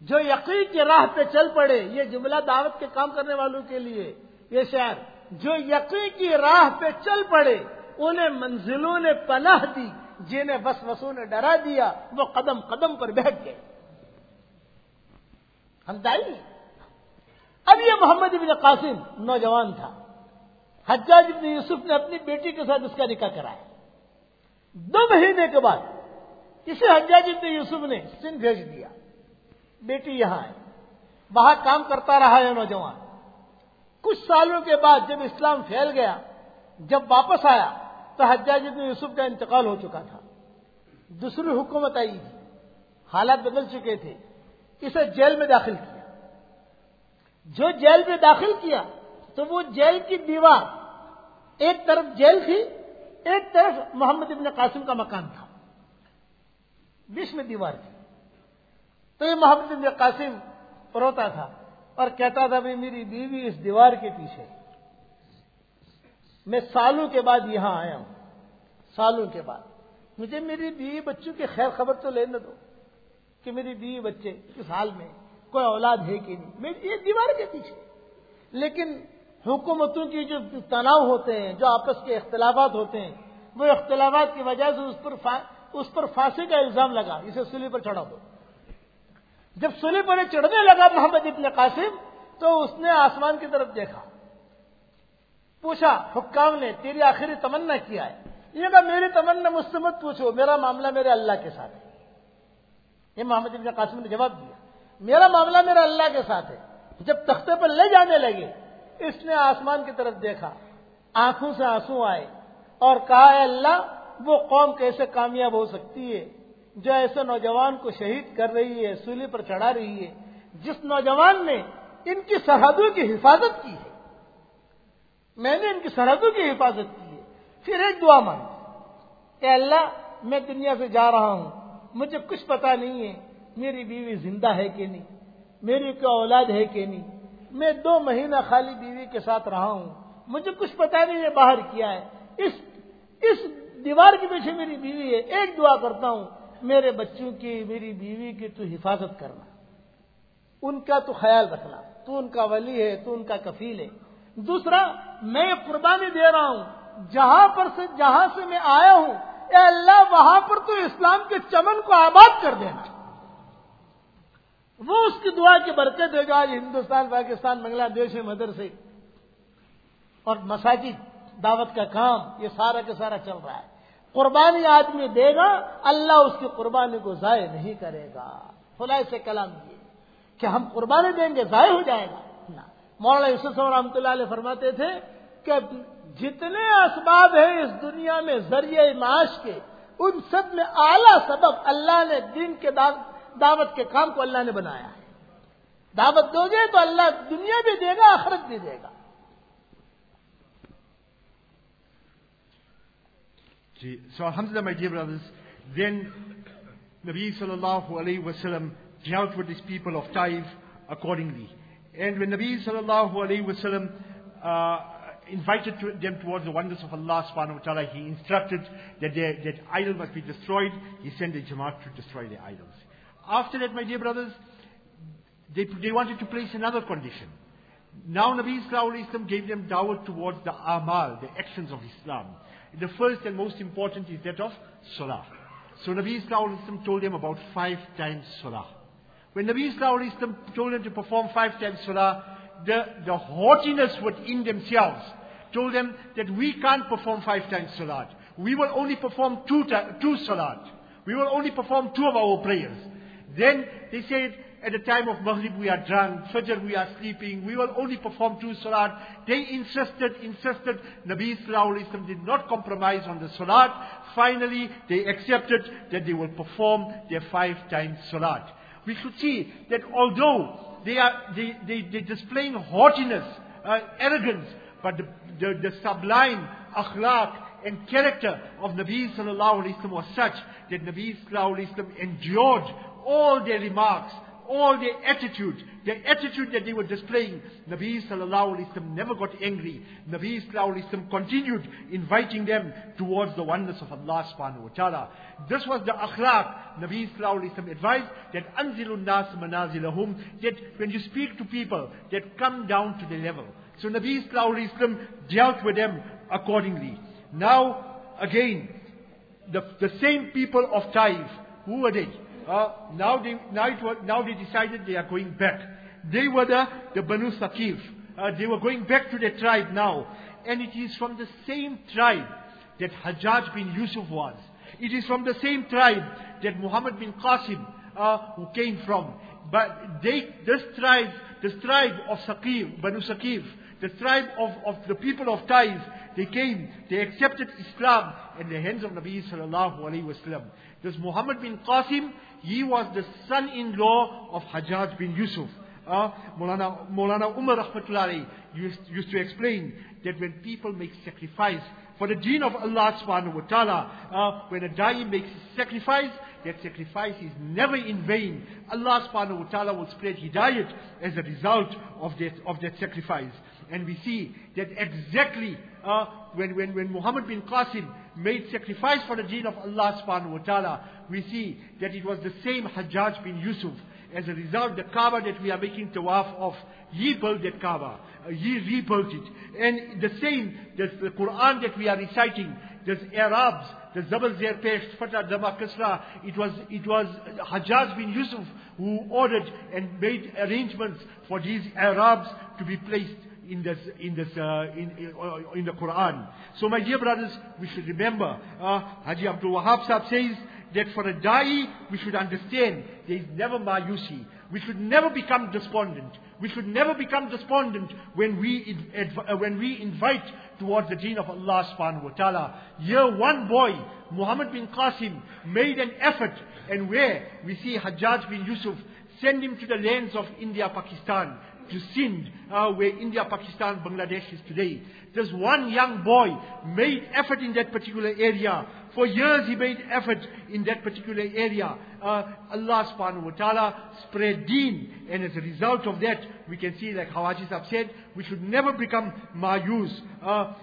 جو یقین کے راہ پہ چل پڑے، یہ جملہ دعوت کے کام کرنے والوں کے لیے۔ یہ شعر، جو یقین کی راہ پہ چل پڑے، انہیں منزلوں نے پناہ دی، جنہیں بس وسوں نے ڈرا دیا، وہ قدم قدم پر بیٹھ گئے۔ ہم دائی اب یہ محمد ابن قاسم نوجوان تھا۔ حجاج ابن یوسف نے اپنی بیٹی کے ساتھ اس کا نکاح کرایا۔ دو مہینے کے بعد اسے حجاج ابن یوسف نے سندھ بھیج دیا۔ بیٹی یہاں ہے۔ وہاں کام کرتا رہا ہے نوجوان۔ کچھ سالوں کے بعد جب اسلام پھیل گیا، جب واپس آیا تو حجاج ابن یوسف کا انتقال ہو چکا تھا۔ دوسری حکومت آئی۔ تھی حالات بدل چکے تھے۔ اسے جیل میں داخل کیا۔ جو جیل میں داخل کیا، تو وہ جیل کی دیوار، ایک طرف جیل تھی، ایک طرف محمد ابن قاسم کا مکان تھا۔ بیچ میں دیوار تھی۔ تو یہ محمد ابن قاسم روتا تھا اور کہتا تھا، بھائی، میری بیوی اس دیوار کے پیچھے میں سالوں کے بعد یہاں آیا ہوں۔ سالوں کے بعد۔ مجھے میری بیوی بچوں کی خیر خبر تو لینے دو۔ کہ میری بیوی بچے اس حال میں کوئی اولاد ہے کہ نہیں؟ میری ایک دیوار کے پیچھے۔ لیکن حکومتوں کی جو تناؤ ہوتے ہیں، جو آپس کے اختلافات ہوتے ہیں، وہ اختلافات کی وجہ سے اس پر اس پر پھانسی کا الزام لگا۔ اسے سلی پر چڑھا دو۔ جب سلی پر چڑھنے لگا محمد ابن قاسم، تو اس نے آسمان کی طرف دیکھا۔ پوچھا، حکام نے تیری آخری تمنا کیا ہے؟ یہ کہا، میری تمنا مجھ سے مت پوچھو، میرا معاملہ میرے اللہ کے ساتھ ہے۔ یہ محمد ابن قاسم نے جواب دیا۔ میرا معاملہ میرا اللہ کے ساتھ ہے۔ جب تختے پر لے جانے لگے، اس نے آسمان کی طرف دیکھا۔ آنکھوں سے آنسو آئے اور کہا، اے اللہ، وہ قوم کیسے کامیاب ہو سکتی ہے جو ایسے نوجوان کو شہید کر رہی ہے، سولی پر چڑھا رہی ہے، جس نوجوان نے ان کی سرحدوں کی حفاظت کی ہے۔ میں نے ان کی سرحدوں کی حفاظت کی ہے۔ پھر ایک دعا مانگی۔ کہ اللہ، میں دنیا سے جا رہا ہوں۔ مجھے کچھ پتا نہیں ہے میری بیوی زندہ ہے کہ نہیں، میری کوئی اولاد ہے کہ نہیں۔ میں دو مہینہ خالی بیوی کے ساتھ رہا ہوں، مجھے کچھ پتا نہیں ہے باہر کیا ہے۔ اس اس دیوار کے پیچھے میری بیوی ہے، ایک دعا کرتا ہوں، میرے بچوں کی، میری بیوی کی تو حفاظت کرنا۔ ان کا تو خیال رکھنا، تو ان کا ولی ہے، تو ان کا کفیل ہے۔ دوسرا، میں قربانی دے رہا ہوں، جہاں پر سے، جہاں سے میں آیا ہوں اے اللہ، وہاں پر تو اسلام کے چمن کو آباد کر دینا۔ وہ اس کی دعا کی برکت ہے جو آج ہندوستان، پاکستان، بنگلہ دیش میں مدرسے اور مساجد، دعوت کا کام، یہ سارا کا سارا چل رہا ہے۔ قربانی آدمی دے گا، اللہ اس کی قربانی کو ضائع نہیں کرے گا۔ خلا سے کلام یہ کہ ہم قربانی دیں گے، ضائع ہو جائے گا۔ مولانا یوسف صاحب رحمۃ اللہ علیہ فرماتے تھے کہ جتنے اسباب ہیں اس دنیا میں ذریعہ معاش کے ان سب میں اعلیٰ سبب اللہ نے دین کے دعوت کے کام کو اللہ نے بنایا ہے۔ دعوت دو گے تو اللہ دنیا بھی دے گا آخرت بھی دے گا۔ جی سو الحمد للہ مائی ڈیئر دین نبی صلی اللہ علیہ وسلم جی جاؤٹ with these people of Taif accordingly. And when Nabi sallallahu alayhi wa uh, invited to them towards the wonders of Allah subhanahu wa ta'ala, he instructed that their, that idol must be destroyed. He sent the Jamaat to destroy the idols. After that, my dear brothers, they, they wanted to place another condition. Now Nabi Islam gave them dawah towards the amal, the actions of Islam. The first and most important is that of salah. So Nabi Islam told them about five times salah. When Nabi Islam told them to perform five times salah, the, the haughtiness within themselves told them that we can't perform five times salat. We will only perform two, two salat. We will only perform two of our prayers. Then they said, at the time of Maghrib we are drunk, Fajr we are sleeping, we will only perform two salat. They insisted, insisted. Nabi Sallallahu did not compromise on the salat. Finally, they accepted that they will perform their five times salat. We should see that although they are they, they, they're displaying haughtiness, uh, arrogance, But the, the, the sublime akhlaq and character of Nabi sallallahu alayhi wasallam was such that Nabi sallallahu alayhi wasallam endured all their remarks, all their attitude, the attitude that they were displaying. Nabi sallallahu alayhi wasallam never got angry. Nabi sallallahu alayhi wasallam continued inviting them towards the oneness of Allah subhanahu wa ta'ala. This was the akhlaq. Nabi sallallahu alayhi wasallam advised that anzilun nas manazilahum, that when you speak to people, that come down to the level. So Nabi sallallahu alayhi wasallam dealt with them accordingly. Now, again, the, the same people of Taif, who were they? Uh, now they now, it was, now they decided they are going back. They were the, the Banu Saqif. Uh, they were going back to their tribe now. And it is from the same tribe that Hajjaj bin Yusuf was. It is from the same tribe that Muhammad bin Qasim uh, who came from. But they, this tribe, this tribe of Saqif, Banu Saqif, the tribe of, of the people of Taif, they came, they accepted Islam in the hands of Nabi sallallahu alayhi wasallam. This Muhammad bin Qasim, he was the son-in-law of Hajjaj bin Yusuf. Uh, Maulana, Maulana Umar Rahmatullahi used, used to explain that when people make sacrifice for the deen of Allah subhanahu wa ta'ala, uh, when a da'i makes sacrifice, that sacrifice is never in vain. Allah subhanahu wa ta'ala will spread hidayat as a result of that, of that sacrifice. And we see that exactly uh, when, when, when Muhammad bin Qasim made sacrifice for the deen of Allah subhanahu wa ta'ala, we see that it was the same Hajjaj bin Yusuf. As a result, the Kaaba that we are making tawaf of, he built that Kaaba. Uh, he rebuilt it. And the same, the, the Quran that we are reciting, the i'rabs, the Zabar Zer Pesh, Fatah Dama Kasra, it was, it was Hajjaj bin Yusuf who ordered and made arrangements for these i'rabs to be placed in this, in this, uh, in, in, uh, in, the Quran. So my dear brothers, we should remember, uh, Haji Abdul Wahab Sahib says that for a da'i, we should understand there is never mayusi. We should never become despondent. We should never become despondent when we, uh, when we invite towards the deen of Allah subhanahu wa ta'ala. Here one boy, Muhammad bin Qasim, made an effort and where we see Hajjaj bin Yusuf send him to the lands of India, Pakistan, to Sindh, uh, where India, Pakistan, Bangladesh is today. This one young boy made effort in that particular area. For years he made effort in that particular area. Uh, Allah subhanahu wa ta'ala spread deen. And as a result of that, we can see like how Haji said, we should never become mayus. Uh,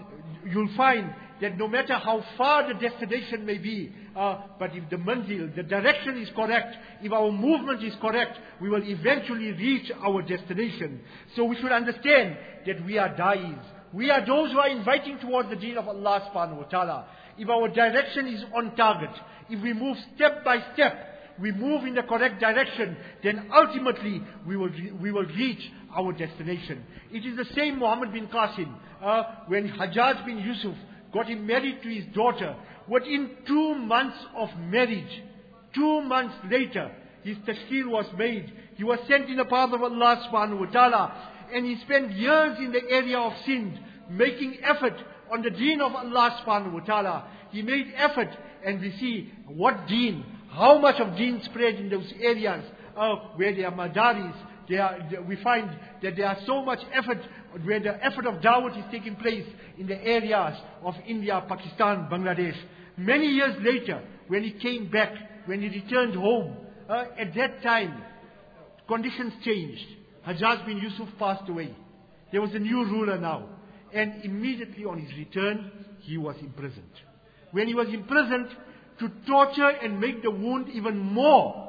you'll find that no matter how far the destination may be, uh, but if the manzil, the direction is correct, if our movement is correct, we will eventually reach our destination. So we should understand that we are da'is. We are those who are inviting towards the deen of Allah subhanahu wa ta'ala. If our direction is on target, if we move step by step, we move in the correct direction, then ultimately we will, we will reach our destination. It is the same Muhammad bin Qasim, uh, when Hajjaj bin Yusuf got him married to his daughter, within two months of marriage, two months later, his tashkil was made. He was sent in the path of Allah subhanahu wa ta'ala. And he spent years in the area of Sindh, making effort on the deen of Allah subhanahu wa ta'ala. He made effort and we see what deen, how much of deen spread in those areas uh, where there are madaris. Are, we find that there are so much effort where the effort of dawat is taking place in the areas of India, Pakistan, Bangladesh. Many years later, when he came back, when he returned home, uh, at that time, conditions changed. Hajjaj bin Yusuf passed away. There was a new ruler now. And immediately on his return, he was imprisoned. When he was imprisoned, to torture and make the wound even more,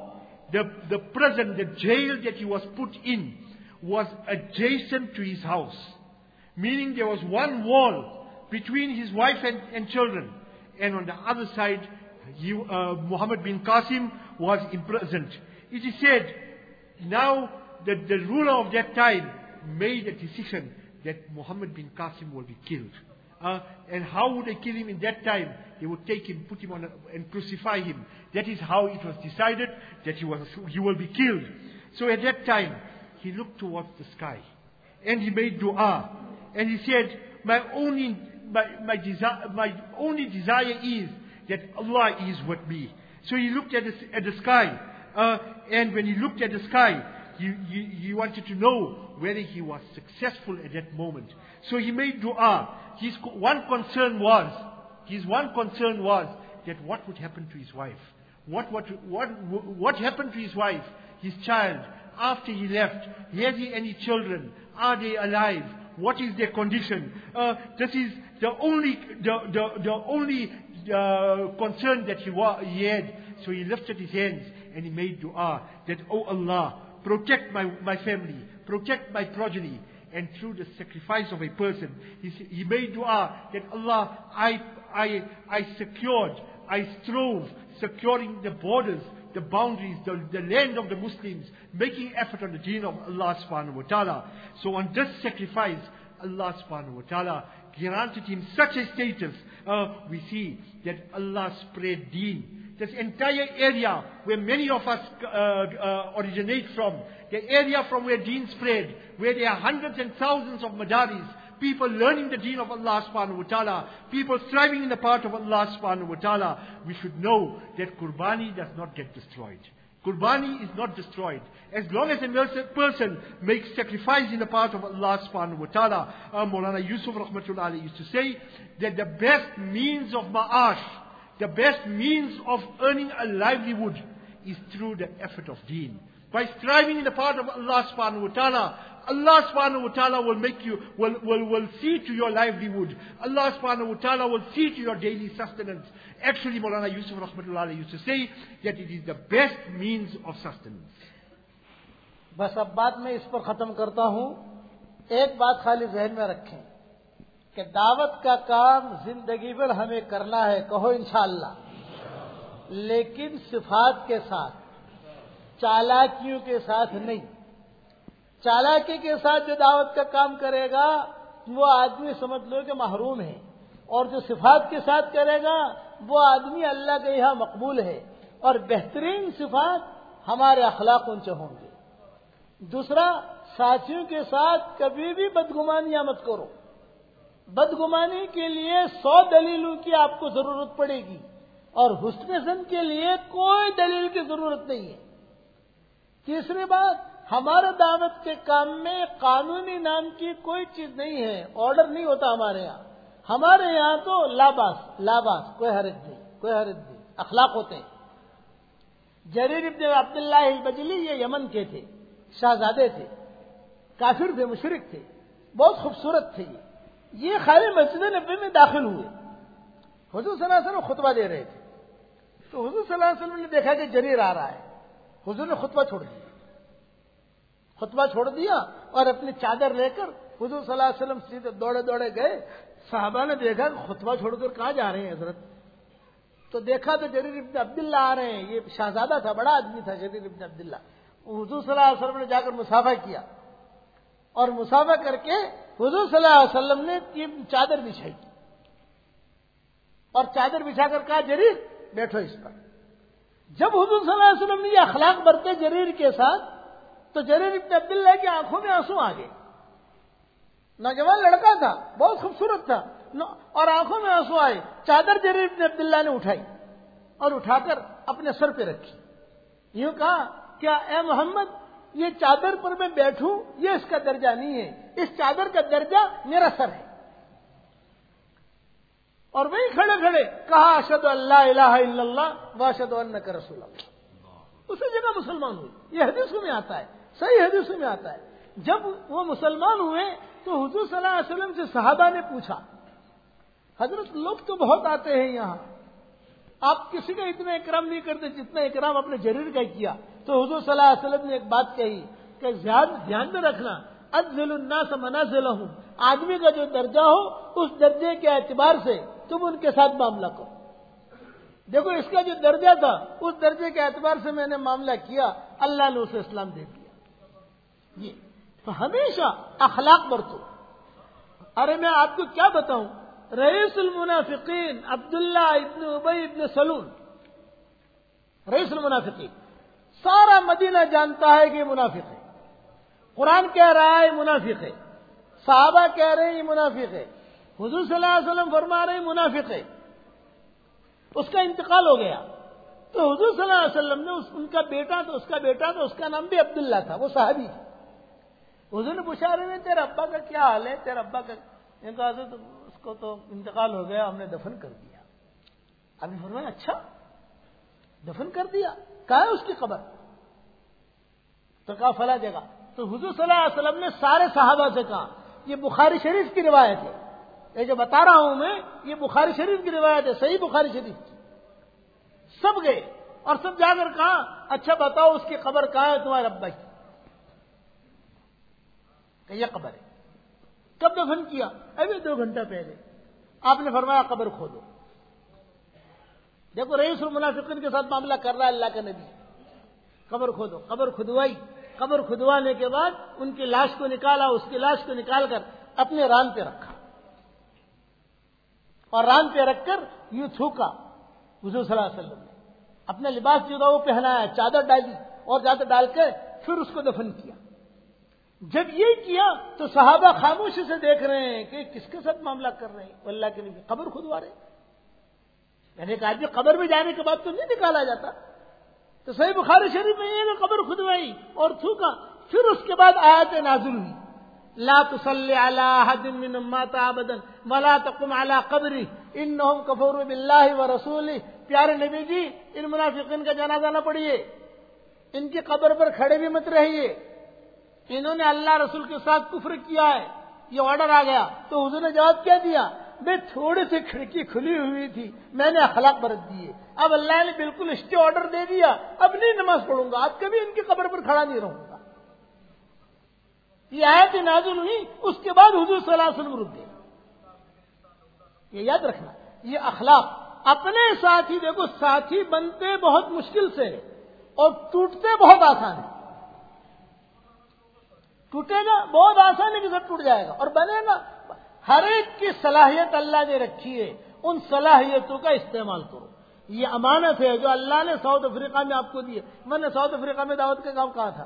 the, the prison, the jail that he was put in, was adjacent to his house. Meaning there was one wall between his wife and, and children. And on the other side, he, uh, Muhammad bin Qasim was imprisoned. It is said, now that the ruler of that time made a decision that Muhammad bin Qasim will be killed. Uh, and how would they kill him in that time? They would take him, put him on, a, and crucify him. That is how it was decided that he, was, he will be killed. So at that time, he looked towards the sky. And he made dua. And he said, my only, my, my, desi- my only desire is that Allah is with me. So he looked at the, at the sky. Uh, and when he looked at the sky, he, he, wanted to know whether he was successful at that moment. So he made dua. His one concern was, his one concern was that what would happen to his wife? What, what, what, what happened to his wife, his child, after he left? Has he any children? Are they alive? What is their condition? Uh, this is the only, the, the, the only uh, concern that he, wa- he had. So he lifted his hands and he made dua that, Oh Allah, protect my, my family, protect my progeny. And through the sacrifice of a person, he, he made dua that Allah, I, I, I secured, I strove, securing the borders, the boundaries, the, the land of the Muslims, making effort on the deen of Allah subhanahu wa ta'ala. So on this sacrifice, Allah subhanahu wa ta'ala granted him such a status. Uh, we see that Allah spread deen. This entire area where many of us uh, uh, originate from, the area from where deen spread, where there are hundreds and thousands of madaris, people learning the deen of Allah subhanahu wa ta'ala, people striving in the path of Allah subhanahu wa ta'ala, we should know that Qurbani does not get destroyed. Qurbani is not destroyed. As long as a person makes sacrifice in the path of Allah subhanahu wa ta'ala, uh, Maulana Yusuf rahmatullah used to say that the best means of ma'ash, the best means of earning a livelihood is through the effort of deen. By striving in the path of Allah subhanahu wa ta'ala, Allah subhanahu wa ta'ala will make you, will, will, will see to your livelihood. Allah subhanahu wa ta'ala will see to your daily sustenance. Actually, Maulana Yusuf rahmatullah alayhi used to say that it is the best means of sustenance. बस अब बात मैं इस पर खत्म करता हूं एक बात खाली जहन में रखें کہ دعوت کا کام زندگی بھر ہمیں کرنا ہے، کہو انشاءاللہ۔ لیکن صفات کے ساتھ، چالاکیوں کے ساتھ نہیں۔ چالاکی کے ساتھ جو دعوت کا کام کرے گا، وہ آدمی سمجھ لو کہ محروم ہے۔ اور جو صفات کے ساتھ کرے گا، وہ آدمی اللہ کے یہاں مقبول ہے۔ اور بہترین صفات ہمارے اخلاق اونچے سے ہوں گے۔ دوسرا، ساتھیوں کے ساتھ کبھی بھی بدگمانیاں مت کرو۔ بدگمانی کے لیے سو دلیلوں کی آپ کو ضرورت پڑے گی اور حسن زن کے لیے کوئی دلیل کی ضرورت نہیں ہے۔ تیسری بات، ہمارے دعوت کے کام میں قانونی نام کی کوئی چیز نہیں ہے، آرڈر نہیں ہوتا ہمارے یہاں۔ ہمارے یہاں تو لاباس لاباس، کوئی حرج نہیں، کوئی حرج نہیں، اخلاق ہوتے ہیں۔ جریر ابن عبداللہ البجلی یہ یمن کے تھے، شہزادے تھے، کافر تھے مشرق تھے، بہت خوبصورت تھے یہ۔ یہ خالی مسجد نبی میں داخل ہوئے۔ حضور صلی اللہ علیہ وسلم خطبہ دے رہے تھے۔ تو حضور صلی اللہ علیہ وسلم نے دیکھا کہ جریر آ رہا ہے۔ حضور نے خطبہ چھوڑ دیا۔ خطبہ چھوڑ دیا اور اپنی چادر لے کر حضور صلی اللہ علیہ وسلم سیدھے دوڑے دوڑے گئے۔ صحابہ نے دیکھا کہ خطبہ چھوڑ کر کہاں جا رہے ہیں حضرت؟ تو دیکھا تو جریر ابن عبداللہ آ رہے ہیں۔ یہ شہزادہ تھا، بڑا آدمی تھا جریر ابن عبداللہ۔ حضور صلی اللہ علیہ وسلم نے جا کر مسافہ کیا۔ اور مسافہ کر کے حضور صلی اللہ علیہ وسلم نے چادر بچھائی۔ اور چادر بچھا کر کہا، جریر، بیٹھو اس پر۔ جب حضور صلی اللہ علیہ وسلم نے یہ اخلاق برتے جریر کے ساتھ، تو جریر ابن عبداللہ کی آنکھوں میں آنسو آ گئے۔ نوجوان لڑکا تھا، بہت خوبصورت تھا۔ اور آنکھوں میں آنسو آئے۔ چادر جریر ابن عبداللہ نے اٹھائی اور اٹھا کر اپنے سر پہ رکھی۔ یوں کہا، کیا اے محمد یہ چادر پر میں بیٹھوں، یہ اس کا درجہ نہیں ہے۔ اس چادر کا درجہ میرا سر ہے۔ اور وہی کھڑے کھڑے کہا اشد اللہ الہ الا اللہ واشد اللہ کا رسول اللہ۔ اسی جگہ مسلمان ہوئے۔ یہ حدیثوں میں آتا ہے۔ صحیح حدیثوں میں آتا ہے۔ جب وہ مسلمان ہوئے تو حضور صلی اللہ علیہ وسلم سے صحابہ نے پوچھا، حضرت لوگ تو بہت آتے ہیں یہاں۔ آپ کسی کا اتنا اکرام نہیں کرتے جتنا اکرام اپنے جریر کا کیا۔ تو حضور صلی اللہ علیہ وسلم نے ایک بات کہی کہ دھیان دھیان میں رکھنا ازل الناس منازل ہوں آدمی کا جو درجہ ہو، اس درجے کے اعتبار سے تم ان کے ساتھ معاملہ کرو۔ دیکھو، اس کا جو درجہ تھا، اس درجے کے اعتبار سے میں نے معاملہ کیا، اللہ نے اسے اسلام دے دیا۔ یہ۔ تو ہمیشہ اخلاق برتو۔ ارے، میں آپ کو کیا بتاؤں؟ رئیس المنافقین عبداللہ ابن ابئی ابن سلون رئیس المنافقین۔ سارا مدینہ جانتا ہے کہ یہ منافق ہے۔ قرآن کہہ رہا ہے منافق ہے۔ صحابہ کہہ رہے ہیں یہ منافق ہے۔ حضور صلی اللہ علیہ وسلم فرما رہے ہیں منافق ہے۔ اس کا انتقال ہو گیا۔ تو حضور صلی اللہ علیہ وسلم نے اس ان کا بیٹا تو اس کا بیٹا تو اس کا نام بھی عبداللہ تھا، وہ صحابی تھا حضور نے پوچھا رہے تیرے ابا کا کیا حال ہے؟ تیرے ابا کا کہا تو اس کو تو انتقال ہو گیا، ہم نے دفن کر دیا۔ ابھی فرمایا اچھا دفن کر دیا۔ کہا ہے اس کی قبر؟ تو کہا فلا جگہ۔ تو حضور صلی اللہ علیہ وسلم نے سارے صحابہ سے کہا، یہ بخاری شریف کی روایت ہے۔ یہ جو بتا رہا ہوں میں، یہ بخاری شریف کی روایت ہے، صحیح بخاری شریف۔ کی سب گئے اور سب جا کر کہا اچھا بتاؤ اس کی قبر کہاں ہے تمہارے ابا کی؟ کہ یہ قبر ہے۔ کب دفن کیا؟ ابھی دو گھنٹہ پہلے۔ آپ نے فرمایا قبر کھودو دیکھو رئیس المنافقین کے ساتھ معاملہ کر رہا ہے اللہ کا نبی۔ قبر کھودو، قبر کھدوائی قبر کھدوانے کے بعد ان کی لاش کو نکالا، اس کی لاش کو نکال کر اپنے ران پہ رکھا۔ اور ران پہ رکھ کر یوں تھوکا۔ حضور صلی اللہ علیہ وسلم نے اپنا لباس جو تھا وہ پہنایا، چادر ڈالی اور چادر ڈال کے پھر اس کو دفن کیا۔ جب یہ کیا تو صحابہ خاموشی سے دیکھ رہے ہیں کہ کس کے ساتھ معاملہ کر رہے ہیں؟ اللہ کے نبی قبر کھدوا رہے ہیں۔ یعنی کہ آدمی جی، قبر میں جانے کے بعد تو نہیں نکالا جاتا۔ تو صحیح بخاری شریف میں یہ قبر کھدوائی اور تھوکا۔ پھر اس کے بعد آیت نازل ہوئی۔ لا تصلی علی حد من مات ابدا ولا تقم علی قبری۔ انہم کفروا باللہ ورسولہ پیارے نبی جی ان منافقین کا جنازہ نہ پڑھیے۔ ان کی قبر پر کھڑے بھی مت رہیے۔ انہوں نے اللہ رسول کے ساتھ کفر کیا ہے۔ یہ آرڈر آ گیا۔ تو حضور نے جواب کیا دیا۔ بے تھوڑی سی کھڑکی کھلی ہوئی تھی۔ میں نے اخلاق برت دیے۔ اب اللہ نے بالکل اسٹے آرڈر دے دیا۔ اب نہیں نماز پڑھوں گا۔ اب کبھی ان کی قبر پر کھڑا نہیں رہوں گا۔ یہ آیت نازل ہوئی، اس کے بعد حضور صلی اللہ علیہ وسلم رک گئے۔ یہ یاد رکھنا، یہ اخلاق اپنے ساتھی، دیکھو ساتھی بنتے بہت مشکل سے اور ٹوٹتے بہت آسان ہے۔ ٹوٹے گا، بہت آسان ہے کہ سب ٹوٹ جائے گا۔ اور بنے گا۔ ہر ایک کی صلاحیت اللہ نے رکھی ہے۔ ان صلاحیتوں کا استعمال کرو۔ یہ امانت ہے جو اللہ نے ساؤتھ افریقہ میں آپ کو دی ہے۔ میں نے ساؤتھ افریقہ میں دعوت کا کام کہا تھا۔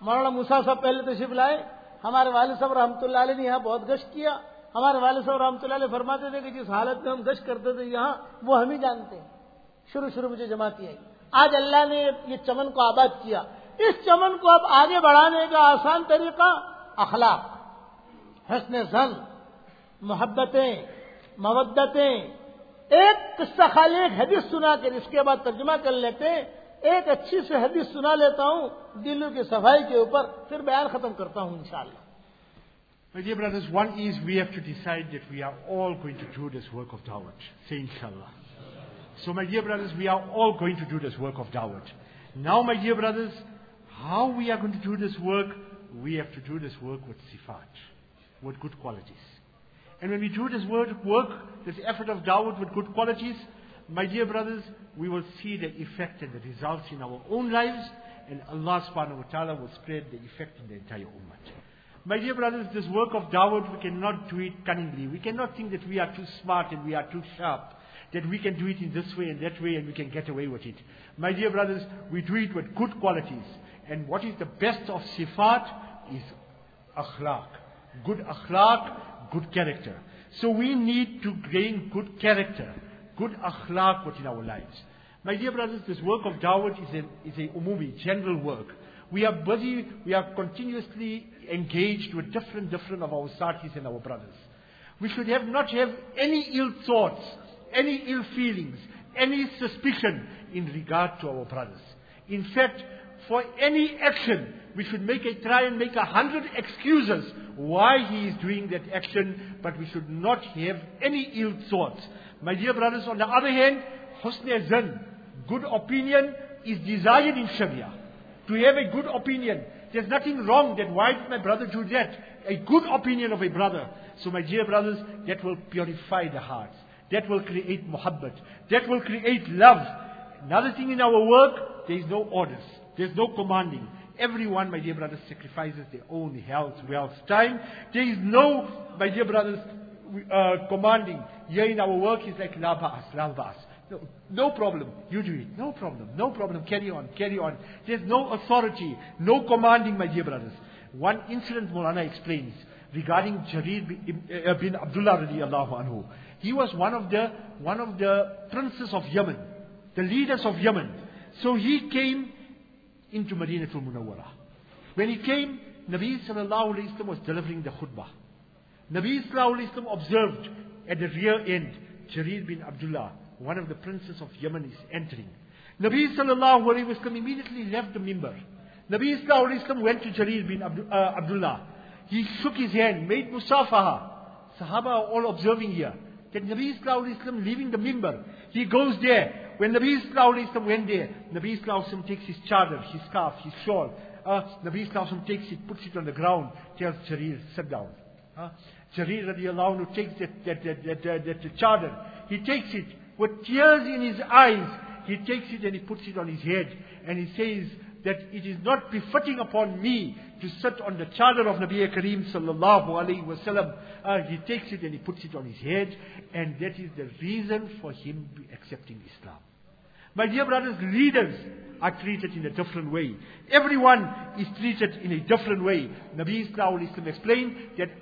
مولانا موسا صاحب پہلے تشریف لائے۔ ہمارے والد صاحب رحمۃ اللہ علیہ نے یہاں بہت گشت کیا۔ ہمارے والد صاحب رحمۃ اللہ علیہ فرماتے تھے کہ جس حالت میں ہم گشت کرتے تھے یہاں، وہ ہم ہی جانتے ہیں۔ شروع شروع مجھے جماعتی آئی آج اللہ نے یہ چمن کو آباد کیا۔ اس چمن کو اب آگے بڑھانے کا آسان طریقہ اخلاق۔ حسن زن محبتیں مودتیں ایک قصہ خالی ایک حدیث سنا کر اس کے بعد ترجمہ کر لیتے ہیں ایک اچھی سے حدیث سنا لیتا ہوں دلوں کی صفائی کے اوپر پھر بیان ختم کرتا ہوں انشاءاللہ My dear brothers, one is we have to decide that we are all going to do this work of Dawud. Say Inshallah. So my dear brothers, we are all going to do this work of Dawud. Now my dear brothers, how we are going to do this work? We have to do this work with Sifat. With good qualities. And when we do this work, this effort of da'wah with good qualities, my dear brothers, we will see the effect and the results in our own lives, and Allah subhanahu wa ta'ala will spread the effect in the entire ummah. My dear brothers, this work of da'wah, we cannot do it cunningly. We cannot think that we are too smart and we are too sharp, that we can do it in this way and that way and we can get away with it. My dear brothers, we do it with good qualities. And what is the best of sifat is akhlaq good akhlaq, good character. So we need to gain good character, good akhlaq within our lives. My dear brothers, this work of dawat is a, is a umumi, general work. We are busy, we are continuously engaged with different, different of our satis and our brothers. We should have not have any ill thoughts, any ill feelings, any suspicion in regard to our brothers. In fact, for any action, we should make a try and make a hundred excuses why he is doing that action, but we should not have any ill thoughts. My dear brothers, on the other hand, husn zan, good opinion is desired in Sharia. To have a good opinion. There's nothing wrong that why did my brother do that? A good opinion of a brother. So my dear brothers, that will purify the hearts. That will create muhabbat. That will create love. Another thing in our work, there is no orders. There's no commanding. Everyone, my dear brothers, sacrifices their own health, wealth, time. There is no, my dear brothers, uh, commanding. Here in our work is like la ba'as, la ba'as. No, no problem. You do it. No problem. No problem. Carry on. Carry on. There's no authority. No commanding, my dear brothers. One incident Mulana explains regarding Jarir uh, bin Abdullah radiallahu anhu. He was one of the, one of the princes of Yemen. the leaders of Yemen. So he came into Madinatul Munawwara. When he came, Nabi sallallahu alayhi wasallam was delivering the khutbah. Nabi sallallahu alayhi wasallam observed at the rear end, Jarir bin Abdullah, one of the princes of Yemen is entering. Nabi sallallahu alayhi wasallam immediately left the mimbar. Nabi sallallahu alayhi wasallam went to Jarir bin uh, Abdullah. He shook his hand, made musafaha. Sahaba are all observing here. That Nabi sallallahu alayhi wasallam leaving the mimbar. He goes there. When Nabi wasallam went there, Nabi alayhi takes his chadar, his scarf, his shawl. Uh, Nabi alayhi takes it, puts it on the ground, tells Jarir, sit down. Uh, Jarir radiallahu anhu takes that, that, that, that, that, that chadar. He takes it with tears in his eyes. He takes it and he puts it on his head. And he says that it is not befitting upon me to sit on the chadar of Nabi Kareem sallallahu alayhi wasallam. Uh, he takes it and he puts it on his head. And that is the reason for him accepting Islam. My dear brothers, leaders are treated in a different way. Everyone is treated in a different way. Nabi Wasallam explained that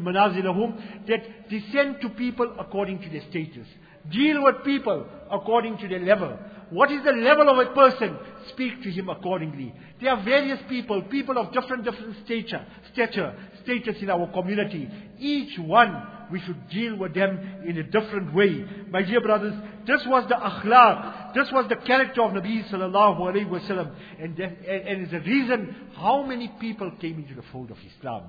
manazilahum, that descend to people according to their status. Deal with people according to their level. What is the level of a person? Speak to him accordingly. There are various people, people of different, different stature, stature, status in our community. Each one we should deal with them in a different way. My dear brothers, this was the akhlaq, this was the character of Nabi sallallahu alayhi wasallam, and, and, and is the reason how many people came into the fold of Islam.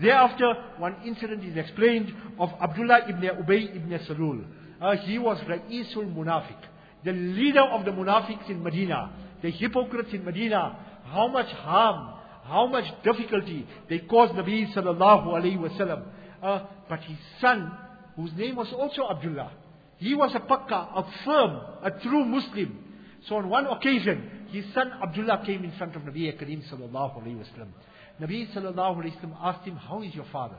Thereafter, one incident is explained of Abdullah ibn Ubay ibn Salul. Uh, he was Ra'isul Munafiq, the leader of the Munafiqs in Medina, the hypocrites in Medina. How much harm, how much difficulty they caused Nabi sallallahu alayhi wasallam. Uh, but his son, whose name was also Abdullah, he was a pakka, a firm, a true Muslim. So on one occasion, his son Abdullah came in front of Nabi Kareem sallallahu alayhi wasallam. Nabi sallallahu alayhi wasallam asked him, how is your father?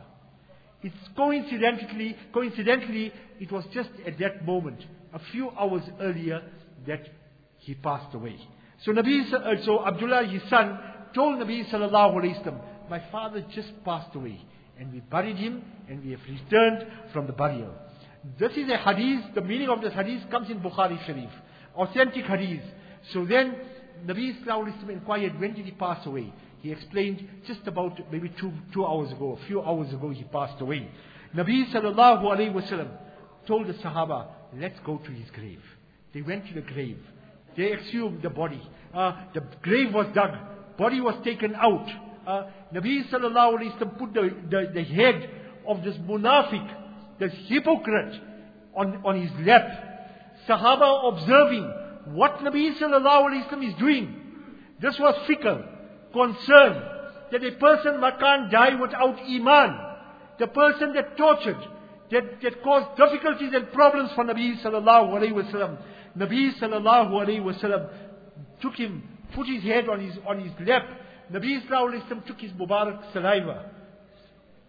It's coincidentally, coincidentally, it was just at that moment, a few hours earlier, that he passed away. So Nabi, uh, so Abdullah, his son, told Nabi sallallahu alayhi wasallam, my father just passed away. And we buried him, and we have returned from the burial. This is a hadith, the meaning of this hadith comes in Bukhari Sharif. Authentic hadith. So then, Nabi sallallahu inquired, when did he pass away? He explained just about maybe two, two hours ago, a few hours ago he passed away. Nabi sallallahu alayhi wasallam told the Sahaba, let's go to his grave. They went to the grave. They exhumed the body. Uh, the grave was dug. Body was taken out. Uh, Nabi sallallahu alayhi wasallam put the, the, the head of this munafiq, this hypocrite, on, on his lap. Sahaba observing what Nabi sallallahu alayhi wasallam is doing. This was fikr, concern, that a person can't die without iman. The person that tortured, that, that caused difficulties and problems for Nabi sallallahu alayhi wasallam. Nabi sallallahu alayhi wasallam took him, put his head on his, on his lap. Nabi wasallam took his Mubarak saliva,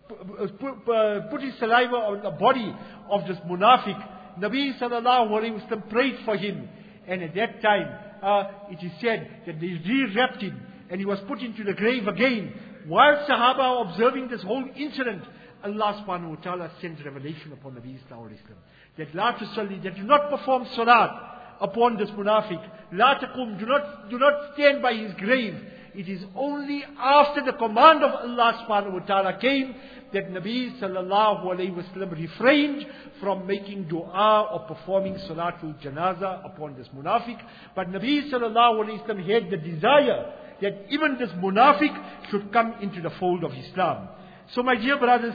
put, his saliva on the body of this munafiq. Nabi sallallahu prayed for him. And at that time, uh, it is said that they re-wrapped him and he was put into the grave again. While Sahaba observing this whole incident, Allah subhanahu wa ta'ala sent revelation upon Nabi sallallahu alayhi wasallam that la tusalli, that do not perform salat upon this munafiq. La taqum, do not, do not stand by his grave. It is only after the command of Allah subhanahu wa ta'ala came that Nabi sallallahu alayhi wasallam refrained from making dua or performing salatul janaza upon this munafiq. But Nabi sallallahu alayhi wasallam had the desire that even this munafiq should come into the fold of Islam. So my dear brothers,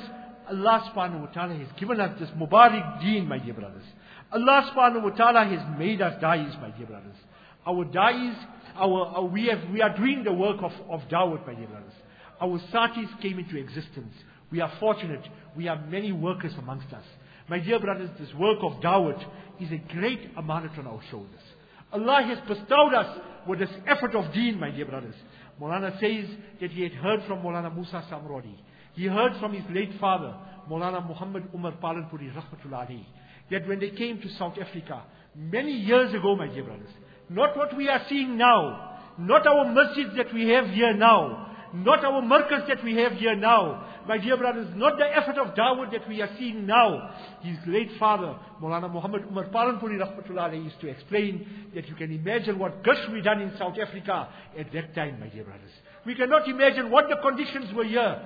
Allah subhanahu wa ta'ala has given us this Mubarak deen, my dear brothers. Allah subhanahu wa ta'ala has made us da'is, my dear brothers. Our da'is, our, our, we, have, we are doing the work of, of dawat, my dear brothers. Our satis came into existence. We are fortunate. We have many workers amongst us. My dear brothers, this work of dawat is a great amanat on our shoulders. Allah has bestowed us with this effort of deen, my dear brothers. Molana says that he had heard from Molana Musa Samrodi. He heard from his late father, Molana Muhammad Umar Palanpuri, Rahmatullah alayhi, that when they came to South Africa, many years ago, my dear brothers, not what we are seeing now, not our masjids that we have here now, not our markers that we have here now, my dear brothers, not the effort of dawat that we are seeing now. His late father, Maulana Muhammad Umar Palanpuri Rahmatullah used to explain that you can imagine what gasht we done in South Africa at that time, my dear brothers. We cannot imagine what the conditions were here.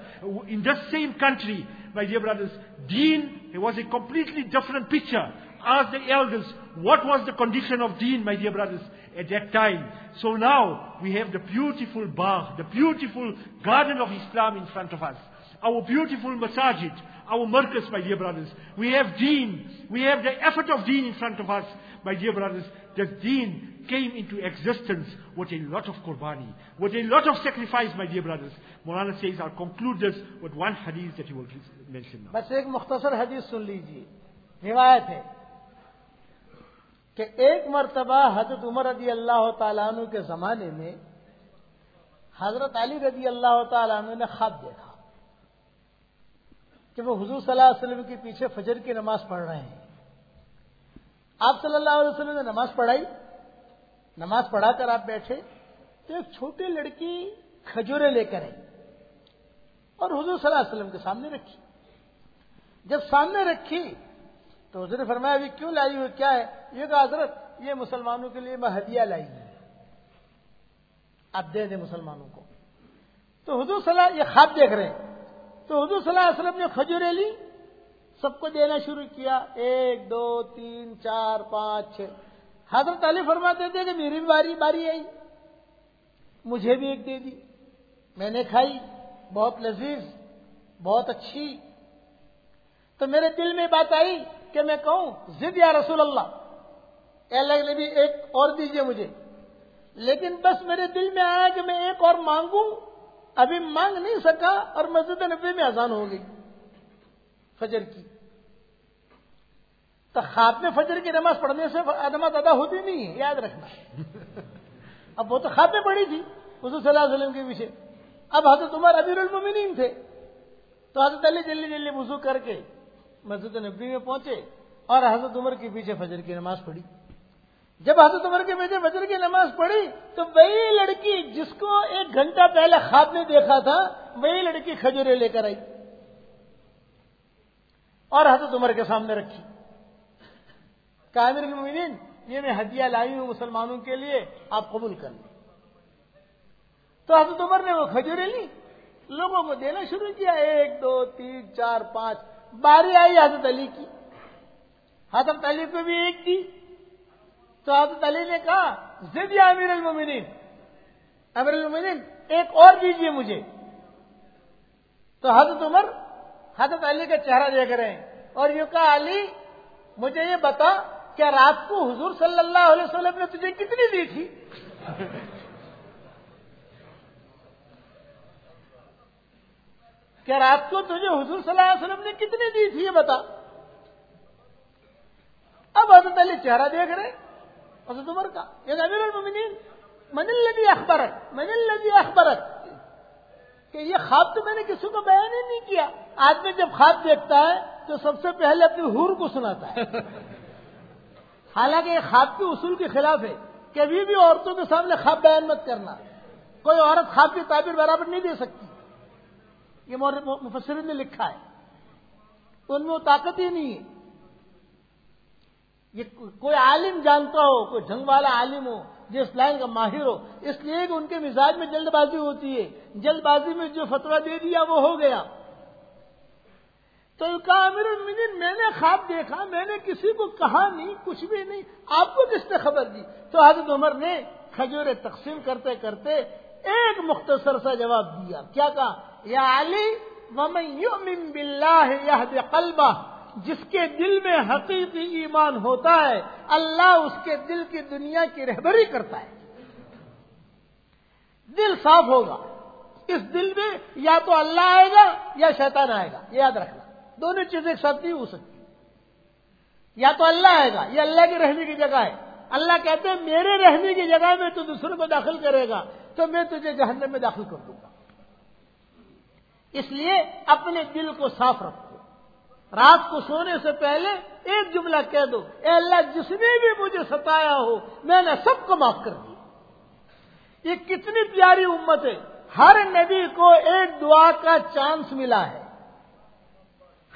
In this same country, my dear brothers, Deen, it was a completely different picture. Ask the elders, what was the condition of Deen, my dear brothers, at that time? So now, we have the beautiful bar, the beautiful garden of Islam in front of us. Our beautiful masajid, our markaz, my dear brothers. We have deen. We have the effort of deen in front of us, my dear brothers. The deen came into existence with a lot of qurbani, with a lot of sacrifice, my dear brothers. Maulana says, I'll conclude this with one hadith that he will mention now. बस एक मुख्तसर हदीस सुन लीजिए रिवायत है کہ ایک مرتبہ حضرت عمر رضی اللہ تعالیٰ عنہ کے زمانے میں حضرت علی رضی اللہ تعالیٰ عنہ نے خواب دیکھا کہ وہ حضور صلی اللہ علیہ وسلم کے پیچھے فجر کی نماز پڑھ رہے ہیں۔ آپ صلی اللہ علیہ وسلم نے نماز پڑھائی؟ نماز پڑھا کر آپ بیٹھے تو ایک چھوٹی لڑکی کھجورے لے کر آئی اور حضور صلی اللہ علیہ وسلم کے سامنے رکھی۔ جب سامنے رکھی تو اس نے فرمایا ابھی کیوں لائی ہوئی؟ کیا ہے؟ یہ کہا، حضرت، یہ مسلمانوں کے لیے میں ہدیہ لائی ہوں آپ دے دیں مسلمانوں کو۔ تو حضور صلاح یہ خواب دیکھ رہے ہیں۔ تو حضور صلی اللہ علیہ وسلم نے کھجورے لی سب کو دینا شروع کیا۔ ایک، دو، تین، چار، پانچ، چھ۔ حضرت علی فرماتے تھے کہ میری بھی باری باری آئی۔ مجھے بھی ایک دے دی۔ میں نے کھائی، بہت لذیذ، بہت اچھی۔ تو میرے دل میں بات آئی کہ میں کہوں ضد یا رسول اللہ۔ اللہ کے نبی ایک اور دیجیے مجھے۔ لیکن بس میرے دل میں آیا کہ میں ایک اور مانگوں۔ ابھی مانگ نہیں سکا اور مسجد نبی میں اذان ہو گئی فجر کی۔ تو خواب میں فجر کی نماز پڑھنے سے نماز ادا ہوتی نہیں ہے یاد رکھنا۔ اب وہ تو خواب میں پڑھی تھی حضور صلی اللہ علیہ وسلم کے پیچھے۔ اب حضرت عمر ابیر المومنین تھے۔ تو حضرت علی جلدی جلدی وضو کر کے مسجد نبی میں پہنچے اور حضرت عمر کے پیچھے فجر کی نماز پڑھی۔ جب حضرت عمر کے پیچھے فجر کی نماز پڑھی تو وہی لڑکی جس کو ایک گھنٹہ پہلے خواب میں دیکھا تھا، وہی لڑکی کھجورے لے کر آئی اور حضرت عمر کے سامنے رکھی۔ کامر المین یہ میں ہدیہ لائی ہوں مسلمانوں کے لیے، آپ قبول کر لیں۔ تو حضرت عمر نے وہ کھجورے لی، لوگوں کو دینا شروع کیا، ایک، دو، تین، چار، پانچ باری آئی حضرت علی کی۔ حضرت علی کو بھی ایک تھی۔ تو حضرت علی نے کہا، زد یا امیر المومنین۔ امیر المومنین، ایک اور دیجیے مجھے۔ تو حضرت عمر حضرت علی کا چہرہ دیکھ رہے ہیں۔ اور یوں کہا، علی، مجھے یہ بتا کیا رات کو حضور صلی اللہ علیہ وسلم نے تجھے کتنی دی تھی؟ کہ رات کو تجھے حضور صلی اللہ علیہ وسلم نے کتنے دی تھی یہ بتا۔ اب حضرت علی چہرہ دیکھ رہے حضرت عمر کا۔ یہ امیر المومنین، من الذي اخبرت؟ من الذي اخبرت؟ کہ یہ خواب تو میں نے کسی کو بیان ہی نہیں کیا۔ آدمی جب خواب دیکھتا ہے تو سب سے پہلے اپنی حور کو سناتا ہے۔ حالانکہ یہ خواب کے اصول کے خلاف ہے کبھی بھی عورتوں کے سامنے خواب بیان مت کرنا۔ کوئی عورت خواب کی تعبیر برابر نہیں دے سکتی۔ یہ مفسرین نے لکھا ہے۔ ان میں وہ طاقت ہی نہیں ہے۔ یہ کوئی عالم جانتا ہو، کوئی جنگ والا عالم ہو، جو اس لائن کا ماہر ہو، اس لیے کہ ان کے مزاج میں جلد بازی ہوتی ہے۔ جلد بازی میں جو فتویٰ دے دیا، وہ ہو گیا۔ تو کامر میں نے خواب دیکھا، میں نے کسی کو کہا نہیں، کچھ بھی نہیں۔ آپ کو کس نے خبر دی؟ تو حضرت عمر نے کھجورے تقسیم کرتے کرتے ایک مختصر سا جواب دیا۔ کیا کہا؟ یا علی ومن یؤمن باللہ یهد قلبہ جس کے دل میں حقیقی ایمان ہوتا ہے، اللہ اس کے دل کی دنیا کی رہبری کرتا ہے۔ دل صاف ہوگا۔ اس دل میں یا تو اللہ آئے گا یا شیطان آئے گا یاد رکھنا۔ دونوں چیزیں ایک ساتھ نہیں ہو سکتی۔ یا تو اللہ آئے گا، یہ اللہ کے رہنے کی جگہ ہے۔ اللہ کہتے ہیں، میرے رہنے کی جگہ میں تو دوسروں کو داخل کرے گا، تو میں تجھے جہنم میں داخل کر دوں گا۔ اس لیے اپنے دل کو صاف رکھو۔ رات کو سونے سے پہلے ایک جملہ کہہ دو، اے اللہ، جس نے بھی مجھے ستایا ہو، میں نے سب کو معاف کر دیا۔ یہ کتنی پیاری امت ہے۔ ہر نبی کو ایک دعا کا چانس ملا ہے۔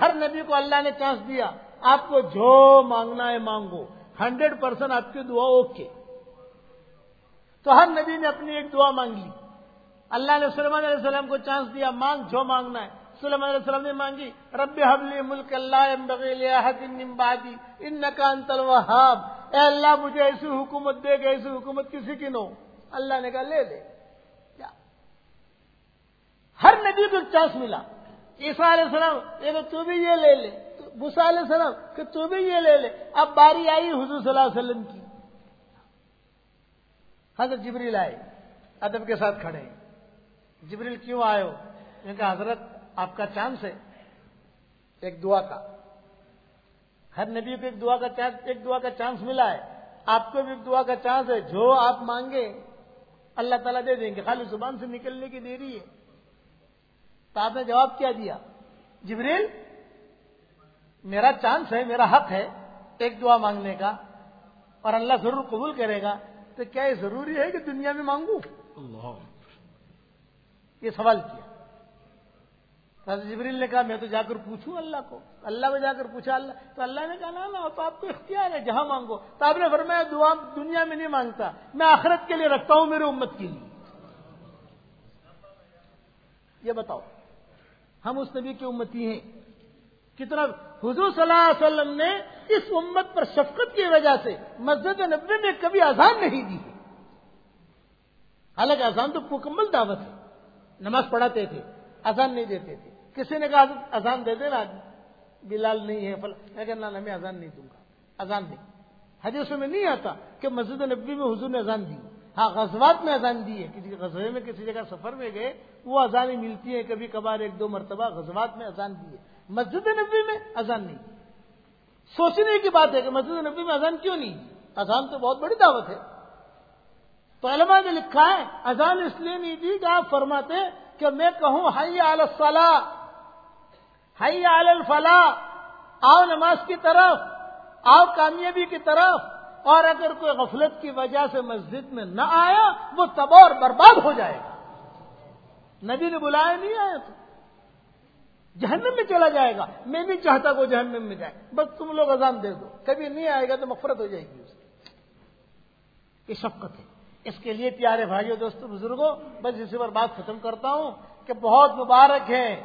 ہر نبی کو اللہ نے چانس دیا۔ آپ کو جو مانگنا ہے مانگو۔ ہنڈریڈ پرسینٹ آپ کی دعا اوکے۔ تو ہر نبی نے اپنی ایک دعا مانگی اللہ نے سلمان علیہ السلام کو چانس دیا، مانگ جو مانگنا ہے۔ سلمان علیہ السلام نے مانگی، رب حبلی ملک اللہ بادی ان نکان الوہاب۔ اے اللہ، مجھے ایسی حکومت دے گا ایسی حکومت کسی کی نو اللہ نے کہا، لے لے۔ کیا؟ ہر نبی کو چانس ملا۔ عیسیٰ علیہ السلام، یہ تو بھی یہ لے لے۔ بسا علیہ السلام، کہ تو بھی یہ لے لے۔ اب باری آئی حضور صلی اللہ علیہ وسلم کی۔ حضرت جبریل آئے، ادب کے ساتھ کھڑے ہیں۔ جبریل کیوں آئے ہو؟ ان کا حضرت، آپ کا چانس ہے ایک دعا کا۔ ہر نبی کو ایک دعا کا چانس ایک دعا کا چانس ملا ہے۔ آپ کو بھی ایک دعا کا چانس ہے۔ جو آپ مانگے، اللہ تعالیٰ دے دیں گے۔ خالی زبان سے نکلنے کی دیری ہے۔ تو آپ نے جواب کیا دیا؟ جبریل، میرا چانس ہے، میرا حق ہے ایک دعا مانگنے کا، اور اللہ ضرور قبول کرے گا۔ تو کیا یہ ضروری ہے کہ دنیا میں مانگوں؟ اللہ۔ یہ سوال کیا۔ جبریل نے کہا، میں تو جا کر پوچھوں اللہ کو۔ اللہ میں جا کر پوچھا اللہ، تو اللہ نے کہا نا تو آپ کو اختیار ہے، جہاں مانگو۔ تو آپ نے فرمایا، دعا دنیا میں نہیں مانگتا۔ میں آخرت کے لیے رکھتا ہوں میرے امت کے لیے۔ یہ بتاؤ، ہم اس نبی کی امتی ہیں۔ کتنا حضور صلی اللہ علیہ وسلم نے اس امت پر شفقت کی وجہ سے مسجد نبی میں کبھی آزان نہیں دی۔ حالانکہ آزان تو مکمل دعوت ہے۔ نماز پڑھاتے تھے، اذان نہیں دیتے تھے۔ کسی نے کہا، اذان دے دینا بلال نہیں ہے میں کہنا میں اذان نہیں دوں گا۔ اذان نہیں۔ حدیثوں میں نہیں آتا کہ مسجد نبی میں حضور نے اذان دی۔ ہاں غزوات میں اذان دی ہے۔ کسی غزبے میں، کسی جگہ سفر میں گئے، وہ اذانیں ملتی ہیں۔ کبھی کبھار ایک دو مرتبہ غزوات میں اذان دی ہے۔ مسجد نبی میں اذان نہیں۔ سوچنے کی بات ہے کہ مسجد نبی میں اذان کیوں نہیں؟ اذان تو بہت بڑی دعوت ہے۔ تو علماء نے لکھا ہے، اذان اس لیے نہیں دی، کہ آپ فرماتے کہ میں کہوں، حی علی الصلاح حی علی الفلاح، آؤ نماز کی طرف، آؤ کامیابی کی طرف، اور اگر کوئی غفلت کی وجہ سے مسجد میں نہ آیا، وہ تب اور برباد ہو جائے گا۔ نبی نے بلایا نہیں آیا تو۔ جہنم میں چلا جائے گا۔ میں بھی چاہتا کہ وہ جہنم میں جائے۔ بس تم لوگ اذان دے دو۔ کبھی نہیں آئے گا تو مفرت ہو جائے گی اس کی۔ یہ شفقت ہے۔ اس کے لیے پیارے بھائیوں، دوستوں، بزرگوں بس اسی پر بات ختم کرتا ہوں کہ بہت مبارک ہے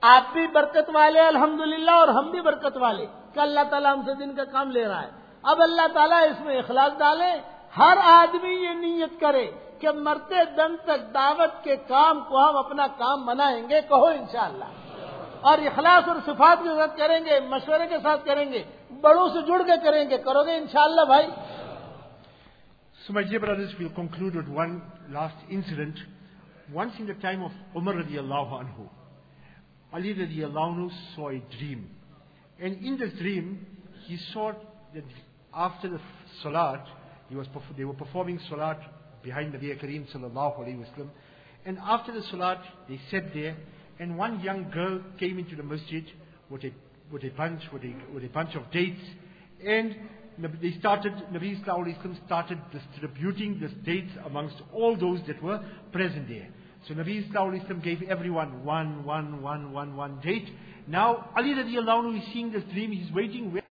آپ بھی برکت والے، الحمدللہ، اور ہم بھی برکت والے کہ اللہ تعالیٰ ہم سے دن کا کام لے رہا ہے۔ اب اللہ تعالیٰ اس میں اخلاص ڈالے ہر آدمی یہ نیت کرے کہ مرتے دم تک دعوت کے کام کو ہم اپنا کام بنائیں گے، کہو انشاءاللہ۔ اور اخلاص اور صفات کے ساتھ کریں گے، مشورے کے ساتھ کریں گے، بڑوں سے جڑ کے کریں گے۔ کرو گے انشاءاللہ بھائی۔ So my dear brothers, we'll conclude with one last incident. Once in the time of Umar radiallahu anhu, Ali radiallahu anhu saw a dream. And in this dream, he saw that after the salat, he was, they were performing salat behind Nabi Kareem sallallahu alayhi wasallam. And after the salat, they sat there and one young girl came into the masjid with a, with a bunch, with a, with a bunch of dates, and they started, Nabi Islam started distributing the dates amongst all those that were present there. So Nabi Islam gave everyone one, one, one, one, one date. Now Ali radiallahu anhu is seeing this dream, he's waiting.